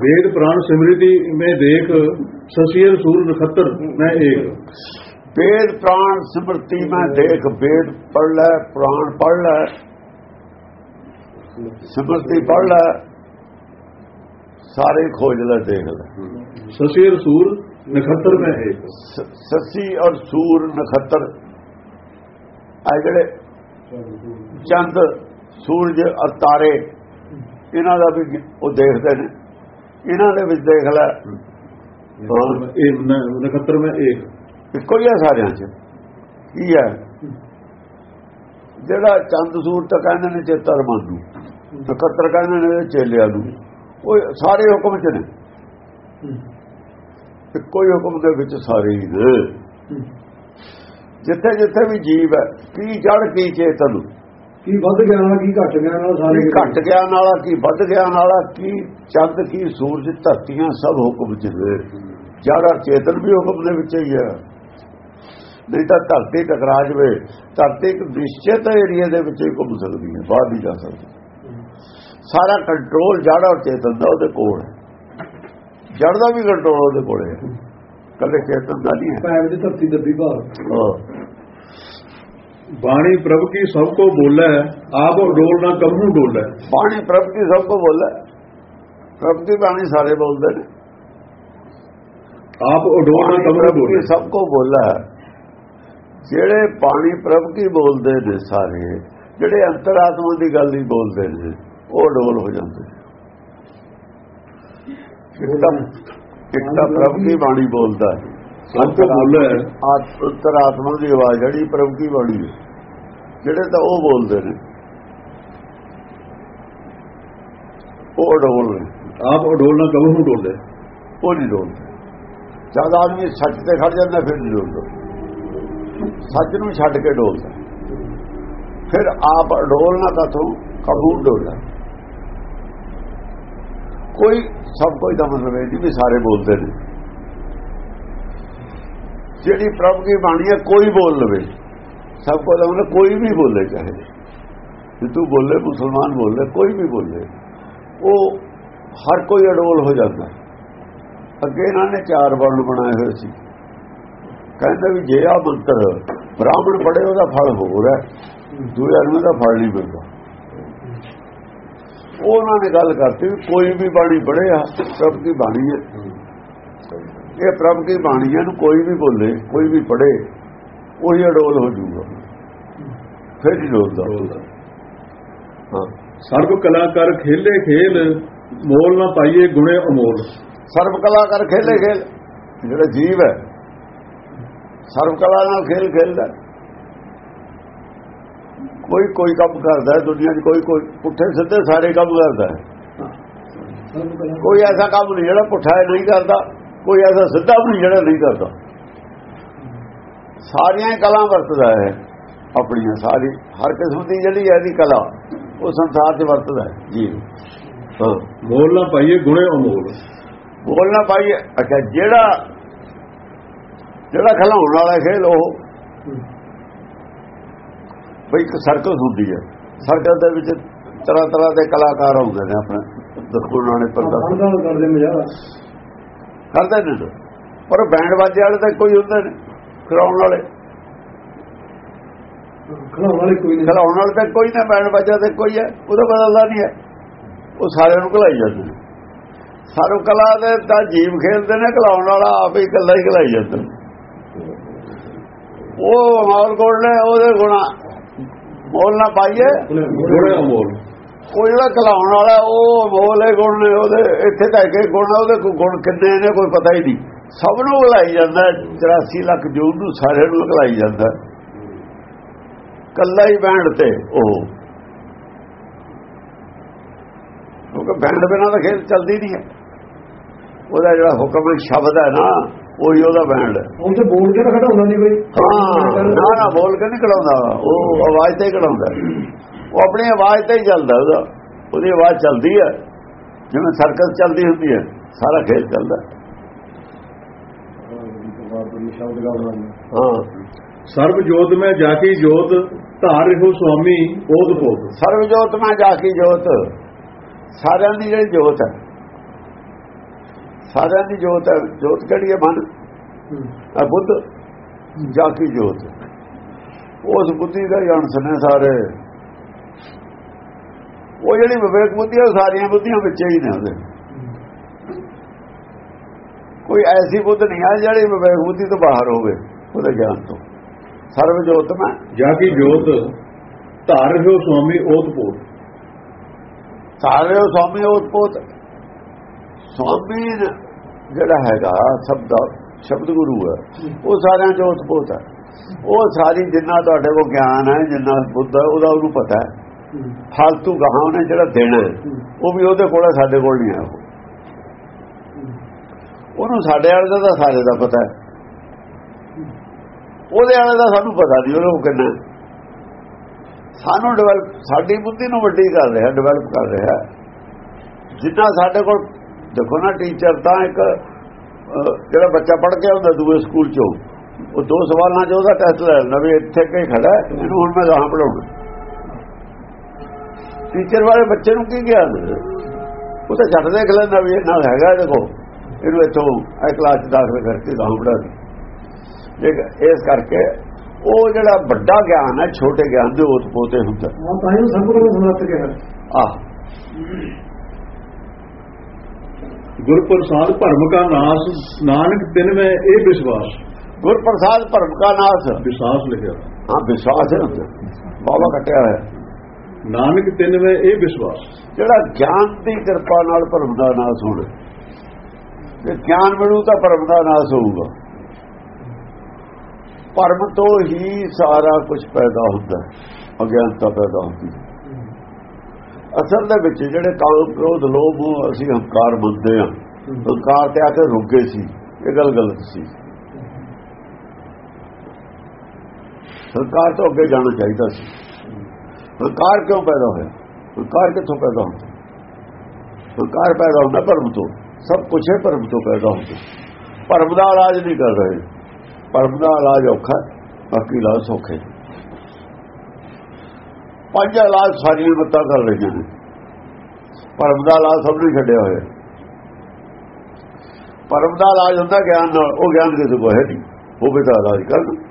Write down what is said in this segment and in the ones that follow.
वेद प्राण स्मृति में देख ससियर सूर नखत्र मैं एक वेद प्राण स्मृति में देख वेद पढ़ ले प्राण पढ़ ले स्मृति पढ़ ले ਸਾਰੇ ਖੋਜ ਲੈ ਦੇਖ ਲੈ ससियर सूर नखत्र में एक ਸ- ਸੱਸੀ ਔਰ ਸੂਰ ਨਖੱਤਰ ਆ ਜਿਹੜੇ ਚੰਦ ਸੂਰਜ ਔਰ ਤਾਰੇ ਇਹਨਾਂ ਦਾ ਵੀ ਉਹ ਦੇਖਦੇ ਨੇ ਇਹਨਾਂ ਦੇ ਵਿੱਚ ਦੇਖ ਲੈ। ਇਹ 69 ਇੱਕ ਇੱਕੋ ਹੀ ਆ ਸਾਰਿਆਂ 'ਚ। ਕੀ ਹੈ ਜਿਹੜਾ ਚੰਦ ਸੂਰ ਤੱਕ ਇਹਨਾਂ ਨੇ ਚੇਤਰ ਮੰਨੂ 71 ਕਹਿੰਦੇ ਨੇ ਚੇਲਿਆਂ ਨੂੰ ਉਹ ਸਾਰੇ ਹੁਕਮ 'ਚ ਨੇ। ਇੱਕੋ ਹੀ ਹੁਕਮ ਦੇ ਵਿੱਚ ਸਾਰੇ ਹੀ ਨੇ। ਜਿੱਥੇ ਜਿੱਥੇ ਵੀ ਜੀਵ ਹੈ ਕੀ ਜੜ ਕੀ ਚੇਤਨ? ਕੀ ਵੱਧ ਗਿਆਨ ਵਾਲਾ ਕੀ ਘੱਟ ਗਿਆਨ ਵਾਲਾ ਸਾਰੇ ਘਟ ਗਿਆਨ ਵਾਲਾ ਕੀ ਵੱਧ ਗਿਆਨ ਵਾਲਾ ਕੀ ਚੰਦ ਕੀ ਸੂਰਜ ਧਰਤੀਆਂ ਸਭ ਹੁਕਮ ਜੜ ਔਰ ਚੇਤਨ ਵੀ ਹੁਕਮ ਦੇ ਵਿੱਚ ਹੀ ਹੈ ਨਹੀਂ ਤਾਂ ਧਰਤੀ ਟਕਰਾ ਜਵੇ। ਧਰਤੀ ਇੱਕ ਨਿਸ਼ਚਿਤ ਏਰੀਆ ਦੇ ਵਿੱਚ ਹੀ ਘੁੰਮ ਸਕਦੀ ਹੈ ਬਾਹਰ ਨਹੀਂ ਜਾ ਸਕਦੀ। ਸਾਰਾ ਕੰਟਰੋਲ ਜੜ ਚੇਤਨ ਦਾ ਉਹਦੇ ਕੋਲ ਹੈ। ਜੜ ਦਾ ਵੀ ਕੰਟਰੋਲ ਉਹਦੇ ਕੋਲ ਹੈ। ਕੱਲੇ ਚੇਤਨ ਦਾ ਨਹੀਂ ਹੈ। ਪੈਰ ਦੀ ਧਰਤੀ ਦੱਬੀ ਹਾਂ। वाणी प्रभु की सबको बोले आप डोल ना कबू डोले ਬਾਣੀ ਪ੍ਰਭ ਦੀ ਸਭ ਕੋ ਬੋਲੇ ਪ੍ਰਭ ਦੀ ਬਾਣੀ ਸਾਰੇ ਬੋਲਦੇ ਨੇ आप डोल ना ਬਾਣੀ कबू ਪ੍ਰਭ डोले ਕੀ ਸਭ ਕੋ ਬੋਲਾ ਹੈ ਜਿਹੜੇ ਬਾਣੀ ਪ੍ਰਭ ਕੀ ਬੋਲਦੇ ਨੇ ਸਾਰੇ ਜਿਹੜੇ ਅੰਤਰਾਤਮਾ ਦੀ ਗੱਲ ਹੀ ਬੋਲਦੇ ਨੇ ਉਹ ਡੋਲ ਹੋ ਜਾਂਦੇ ਨੇ ਇੱਕ ਤਾਂ ਇੱਕ ਤਾਂ ਪ੍ਰਭ ਕੀ ਬਾਣੀ ਬੋਲਦਾ ਹੈ ਸੰਤ ਬੋਲੇ ਅੰਤਰਾਤਮਾ ਦੀ ਆਵਾਜ਼ ਜਿਹੜੀ ਪ੍ਰਭ ਦੀ ਬਾਣੀ ਹੈ? ਜਿਹੜੇ ਤਾਂ ਉਹ ਬੋਲਦੇ ਨੇ। ਉਹ ਡੋਲ ਆਪ ਉਹ ਡੋਲਣਾ ਕਦੋਂ ਨੂੰ ਡੋਲਦੇ? ਉਹ ਨਹੀਂ ਡੋਲਦੇ। ਜਦ ਆਦਮੀ ਸੱਚ ਤੇ ਖੜ ਜਾਂਦਾ ਫਿਰ ਨਹੀਂ ਡੋਲਦਾ। ਸੱਚ ਨੂੰ ਛੱਡ ਕੇ ਡੋਲਦਾ। ਫਿਰ ਆਪ ਡੋਲਣਾ ਤਾਂ ਤੋਂ ਕਬੂਲ ਡੋਲਦਾ। ਕੋਈ ਸਭ ਕੋਈ ਦਾ ਮਤਲਬ ਇਹ ਨਹੀਂ ਵੀ ਸਾਰੇ ਬੋਲਦੇ ਨੇ। ਜਿਹੜੀ ਪ੍ਰਭ ਦੀ ਬਾਣੀ ਹੈ, ਕੋਈ ਬੋਲ ਲਵੇ। ਸਭ ਕੋ ਦਾ ਕੋਈ ਵੀ ਬੋਲੇ, ਚਾਹੇ। ਹਿੰਦੂ ਬੋਲੇ, ਮੁਸਲਮਾਨ ਬੋਲੇ, ਕੋਈ ਵੀ ਬੋਲੇ, ਉਹ ਹਰ ਕੋਈ ਅਡੋਲ ਹੋ ਜਾਂਦਾ। ਅੱਗੇ ਇਹਨਾਂ ਨੇ ਚਾਰ ਵਰਣ ਬਣਾਏ ਹੋਏ ਸੀ। ਕਹਿੰਦੇ ਵੀ ਜੇ ਆ ਮੰਤਰ ਬ੍ਰਾਹਮਣ ਪੜੇ ਉਹਦਾ ਫਲ ਹੋਰ ਹੈ। ਦੂਏ ਆਦਮੀ ਦਾ ਫਲ ਨਹੀਂ ਮਿਲਦਾ। ਉਹਨਾਂ ਨੇ ਗੱਲ ਕਰਤੀ ਵੀ ਕੋਈ ਵੀ ਬਾਣੀ ਪੜਿਆ ਪ੍ਰਭ ਦੀ ਬਾਣੀ ਹੈ। ਇਹ ਪ੍ਰਭ ਕੀ ਬਾਣੀ ਹੈ ਨੂੰ ਕੋਈ ਵੀ ਬੋਲੇ ਕੋਈ ਵੀ ਪੜੇ ਉਹੀ ਅਡੋਲ ਹੋ ਜਾਊਗਾ। ਫਿਰ ਹੀ ਡੋਲਦਾ ਹਾਂ। ਸਰਬ ਕਲਾਕਾਰ ਖੇਲੇ ਖੇਲ ਮੋਲ ਨਾ ਪਾਈਏ ਗੁਣੇ ਅਮੋਲ। ਸਰਬ ਕਲਾਕਾਰ ਖੇਲੇ ਖੇਲ ਜਿਹੜਾ ਜੀਵ ਹੈ ਸਰਬ ਕਲਾ ਨਾਲ ਖੇਲ ਖੇਲਦਾ। ਕੋਈ ਕੋਈ ਕੰਮ ਕਰਦਾ ਹੈ ਦੁਨੀਆ 'ਚ ਕੋਈ ਕੋਈ ਪੁੱਠੇ ਸਿੱਧੇ ਸਾਰੇ ਕੰਮ ਕਰਦਾ ਹੈ। ਕੋਈ ਐਸਾ ਕੰਮ ਨਹੀਂ ਜਿਹੜਾ ਪੁੱਠਾ ਨਹੀਂ ਕਰਦਾ। ਕੋਈ ਐਸਾ ਸਿੱਧਾ ਵੀ ਨਹੀਂ ਜਿਹੜਾ ਨਹੀਂ ਕਰਦਾ। ਸਾਰੀਆਂ ਕਲਾ ਵਰਤਦਾ ਹੈ ਆਪਣੀਆਂ ਸਾਰੀ ਹਰ ਕਿਸਮ ਦੀ ਜਿਹੜੀ ਹੈ ਦੀ ਕਲਾ ਉਹ ਸੰਸਾਰ 'ਚ ਵਰਤਦਾ ਹੈ। ਜੀ। ਹਾਂ। ਬੋਲਣਾ ਪਾਈਏ ਗੁਣੇ ਅਮੋਲ ਬੋਲਣਾ ਪਾਈਏ ਅੱਛਾ ਜਿਹੜਾ ਜਿਹੜਾ ਖਲਾਉਣ ਵਾਲਾ ਖੇਲ ਉਹ ਬਈ ਇੱਕ ਸਰਕਲ ਹੁੰਦੀ ਹੈ। ਸਰਕਲ ਦੇ ਵਿੱਚ ਤਰ੍ਹਾਂ ਤਰ੍ਹਾਂ ਦੇ ਕਲਾਕਾਰ ਆਉਂਦੇ ਨੇ ਆਪਣੇ ਦਸਕੂਲਾਂ ਨੇ ਪਰਦਾ ਕਰਦੇ ਮਜ਼ਾਕ। ਕਰਦੇ ਨੇ ਪਰ ਬੈਂਡ ਵਾਜੇ ਵਾਲੇ ਤਾਂ ਕੋਈ ਹੁੰਦੇ ਨੇ ਖਰਾਉਣ ਵਾਲੇ। ਖਲਾਉਣ ਵਾਲੇ ਕੋਈ ਨਹੀਂ। ਖਲਾਉਣ ਵਾਲੇ ਤਾਂ ਕੋਈ ਨਾ ਬੈਂਡ ਵਾਜਾ ਤੇ ਕੋਈ ਹੈ ਉਹਦਾ ਬਦਲਦਾ ਨਹੀਂ ਹੈ। ਉਹ ਸਾਰਿਆਂ ਨੂੰ ਖਲਾਈ ਜਾਂਦੇ ਨੇ। ਸਾਰੂ ਕਲਾ ਦੇ ਤਾਂ ਜੀਵ ਖੇਲਦੇ ਨੇ ਖਲਾਉਣ ਵਾਲਾ ਆਪ ਹੀ ਇਕੱਲਾ ਹੀ ਖਲਾਈ ਜਾਂਦਾ। ਉਹ ਮੌਲ ਕੋਲ ਨੇ ਉਹਦੇ ਗੁਣਾ ਮੌਲ ਨਾ ਪਾਈਏ। ਗੁਣਾ ਮੌਲ। ਉਹ ਜਿਹੜਾ ਖਲਾਉਣ ਵਾਲਾ ਉਹ ਹੈ ਗੁਣ ਨੇ ਉਹਦੇ ਇੱਥੇ ਤਾਂ ਕਿ ਗੁਣ ਉਹਦੇ ਕੋਈ ਗੁਣ ਕਿੰਨੇ ਨੇ ਕੋਈ ਪਤਾ ਹੀ ਨਹੀਂ। ਸਭ ਨੂੰ ਖਲਾਈ ਜਾਂਦਾ 84 ਲੱਖ ਜੂਨ ਨੂੰ ਸਾਰਿਆਂ ਨੂੰ ਖਲਾਈ ਜਾਂਦਾ। ਕੱਲਾ ਹੀ ਬੈਂਡ ਤੇ ਉਹ। ਕਿਉਂਕਿ ਬੈਂਡ ਬਿਨਾਂ ਤਾਂ ਖੇਲ ਚੱਲਦੀ ਨਹੀਂ ਹੈ। ਉਹਦਾ ਜਿਹੜਾ ਹੁਕਮ ਸ਼ਬਦ ਹੈ ਨਾ ਉਹੀ ਉਹਦਾ ਬੈਂਡ ਹੈ। ਉਹ ਤੇ ਬੋਲ ਕੇ ਤਾਂ ਖੜਾਉਂਦਾ ਨਹੀਂ ਕੋਈ ਹਾਂ ਨਾ ਨਾ ਬੋਲ ਕੇ ਨਹੀਂ ਕਢਾਉਂਦਾ ਉਹ ਆਵਾਜ਼ ਤੇ ਕਢਾਉਂਦਾ ਉਹ ਆਪਣੀ ਆਵਾਜ਼ ਤੇ ਹੀ ਚੱਲਦਾ ਉਹਦਾ। ਉਹਦੀ ਆਵਾਜ਼ ਚੱਲਦੀ ਹੈ। ਜਿਵੇਂ ਸਰਕਲ ਚੱਲਦੀ ਹੁੰਦੀ ਹੈ। ਸਾਰਾ ਖੇਲ ਚੱਲਦਾ। ਹਾਂ। ਸਰਬ ਜੋਤ ਮੈਂ ਜਾ ਕੇ ਜੋਤ ਧਾਰ ਰਹੋ ਸੁਆਮੀ ਓਦ ਪੋਤ ਸਰਬ ਜੋਤ ਮੈਂ ਜਾ ਕੇ ਜੋਤ। ਸਾਰਿਆਂ ਦੀ ਜਿਹੜੀ ਜੋਤ ਹੈ। ਸਾਰਿਆਂ ਦੀ ਜੋਤ ਹੈ। ਜੋਤ ਕਿਹੜੀ ਹੈ ਮਨ? ਆ ਬੁੱਧ। ਜਾ ਕੇ ਜੋਤ। ਉਸ ਬੁੱਧੀ ਦਾ ਹੀ ਅੰਸ਼ ਨੇ ਸਾਰੇ। ਉਹ ਜਿਹੜੀ ਵਿਵੇਕ ਬੁੱਧੀ ਹੈ ਸਾਰੀਆਂ ਬੁੱਧੀਆਂ ਵਿੱਚ ਹੀ ਨੇ ਉਹਦੇ। ਕੋਈ ਐਸੀ ਬੁੱਧ ਨਹੀਂ ਹੈ ਜਿਹੜੀ ਵਿਵੇਕ ਬੁੱਧੀ ਤੋਂ ਬਾਹਰ ਹੋਵੇ ਉਹਦੇ ਗਿਆਨ ਤੋਂ। ਸਰਵ ਜੋਤ ਮੈਂ। ਜਾ ਕੀ ਜੋਤ ਧਾਰ ਹੋ ਸੁਆਮੀ ਓਤਪੋਤ ਸਾਰੇ ਉਹ ਸਵਾਮੀ ਉਤਪੋਤ ਸਵਾਮੀ ਜਿਹੜਾ ਹੈਗਾ ਸਭ ਦਾ ਸ਼ਬਦ ਗੁਰੂ ਹੈ ਉਹ ਸਾਰਿਆਂ ਚ ਉਤਪੋਤ ਹੈ ਉਹ ਸਾਰੀ ਜਿੰਨਾ ਤੁਹਾਡੇ ਕੋਲ ਗਿਆਨ ਹੈ ਜਿੰਨਾ ਬੁੱਧ ਹੈ ਉਹਦਾ ਉਹਨੂੰ ਪਤਾ ਹੈ ਹੂੰ। ਫालतू ਗਾਹਾਂ ਉਹਨੇ ਜਿਹੜਾ ਦੇਣਾ ਉਹ ਵੀ ਉਹਦੇ ਕੋਲ ਹੈ ਸਾਡੇ ਕੋਲ ਨਹੀਂ ਹੈ ਉਹ। ਉਹਨੂੰ ਸਾਡੇ ਵਾਲੇ ਦਾ ਸਾਰੇ ਦਾ ਪਤਾ ਹੈ। ਉਹਦੇ ਵਾਲੇ ਦਾ ਸਾਨੂੰ ਪਤਾ ਨਹੀਂ ਉਹਨੂੰ ਕਿੰਨਾ। ਸਾਨੂੰ ਡਿਵੈਲਪ ਸਾਡੀ ਬੁੱਧੀ ਨੂੰ ਵੱਡੀ ਕਰ ਰਿਹਾ ਡਿਵੈਲਪ ਕਰ ਰਿਹਾ ਜਿੰਨਾ ਸਾਡੇ ਕੋਲ ਦੇਖੋ ਨਾ ਟੀਚਰ ਤਾਂ ਇੱਕ ਜਿਹੜਾ ਬੱਚਾ ਪੜ੍ਹ ਕੇ ਆਉਂਦਾ ਦੂਏ ਸਕੂਲ ਚੋਂ ਉਹ ਦੋ ਸਵਾਲਾਂ ਚ ਉਹਦਾ ਟੈਸਟ ਲੈ ਲੈਂਦਾ ਵੀ ਇੱਥੇ ਕਈ ਖੜਾ ਇਹਨੂੰ ਹੁਣ ਮੈਂ ਗਾਹਾਂ ਪੜਾਉਣਾ ਟੀਚਰ ਵਾਲੇ ਬੱਚੇ ਨੂੰ ਕੀ ਗਿਆਨ? ਉਹ ਤਾਂ ਛੱਡ ਦੇਖ ਲੈਂਦਾ ਵੀ ਇਹ ਨਾਲ ਹੈਗਾ ਦੇਖੋ ਇਹਨੂੰ ਇੱਥੋਂ ਇਹ ਕਲਾਸ 'ਚ ਦਾਖਲ ਕਰਕੇ ਗਾਹਾਂ ਪੜਾ ਦੇ। ਇਸ ਕਰਕੇ ਉਹ ਜਿਹੜਾ ਵੱਡਾ ਗਿਆਨ ਹੈ ਛੋਟੇ ਗਿਆਨ ਦੇ ਉਤ ਪੋਤੇ ਹੁੰਦਾ। ਹਾਂ ਤਾਂ ਹੀ ਸੰਪੂਰਨ ਸਮਰੱਥ ਕਿਹਾ। ਆਹ। ਗੁਰ ਪ੍ਰਸਾਦ ਭਰਮ ਕਾ ਨਾਸ ਨਾਨਕ ਤਿਨ ਮੈਂ ਇਹ ਵਿਸ਼ਵਾਸ। ਗੁਰ ਪ੍ਰਸਾਦ ਭਰਮ ਕਾ ਨਾਸ। ਵਿਸ਼ਵਾਸ ਲਿਖਿਆ। ਹਾਂ ਵਿਸ਼ਵਾਸ ਹੈ। ਬਾਬਾ ਕੱਟਿਆ ਹੋਇਆ। ਨਾਨਕ ਤਿਨ ਇਹ ਵਿਸ਼ਵਾਸ। ਜਿਹੜਾ ਗਿਆਨ ਦੀ ਕਿਰਪਾ ਨਾਲ ਭਰਮ ਦਾ ਨਾਸ ਹੋਣਾ ਜੇ ਗਿਆਨ ਮਿਲੂ ਤਾਂ ਭਰਮ ਦਾ ਨਾਸ ਹੋਊਗਾ। ਭਰਮ ਤੋਂ ਹੀ ਸਾਰਾ ਕੁਝ ਪੈਦਾ ਹੁੰਦਾ ਅਗਿਆਨਤਾ ਪੈਦਾ ਹੁੰਦੀ ਹੈ। ਅਸਲ ਦੇ ਵਿੱਚ ਜਿਹੜੇ ਕਾਮ ਕ੍ਰੋਧ, ਲੋਭ ਅਸੀਂ ਹੰਕਾਰ ਮੰਨਦੇ ਹਾਂ। ਹੰਕਾਰ ਤੇ ਆ ਕੇ ਰੁਕ ਗਏ ਸੀ। ਇਹ ਗੱਲ ਗਲਤ ਸੀ। ਹੰਕਾਰ ਤੋਂ ਅੱਗੇ ਜਾਣਾ ਚਾਹੀਦਾ ਸੀ। ਹੰਕਾਰ ਕਿਉਂ ਪੈਦਾ ਹੋਇਆ ਹੰਕਾਰ ਕਿੱਥੋਂ ਪੈਦਾ ਹੁੰਦਾ? ਹੰਕਾਰ ਪੈਦਾ ਹੁੰਦਾ ਭਰਮ ਤੋਂ। ਸਭ ਕੁਝ ਹੈ ਭਰਮ ਤੋਂ ਪੈਦਾ ਹੁੰਦਾ। ਭਰਮ ਦਾ ਇਲਾਜ ਨਹੀਂ ਕਰ ਰਹੇ। ਭਰਮ ਦਾ ਇਲਾਜ ਔਖਾ ਬਾਕੀ ਇਲਾਜ ਸੌਖੇ ਪੰਜ ਇਲਾਜ ਸਾਰੀਆਂ ਮੱਤਾਂ ਕਰ ਰਹੀਆਂ ਨੇ। ਭਰਮ ਦਾ ਇਲਾਜ ਸਭ ਨੇ ਛੱਡਿਆ ਹੋਇਆ। ਭਰਮ ਦਾ ਇਲਾਜ ਹੁੰਦਾ ਗਿਆਨ ਨਾਲ, ਉਹ ਗਿਆਨ ਕਿਸੇ ਕੋਲ ਹੈ ਨਹੀਂ। ਉਹ ਵੀ ਤਾਂ ਇਲਾਜ ਕਰਨ।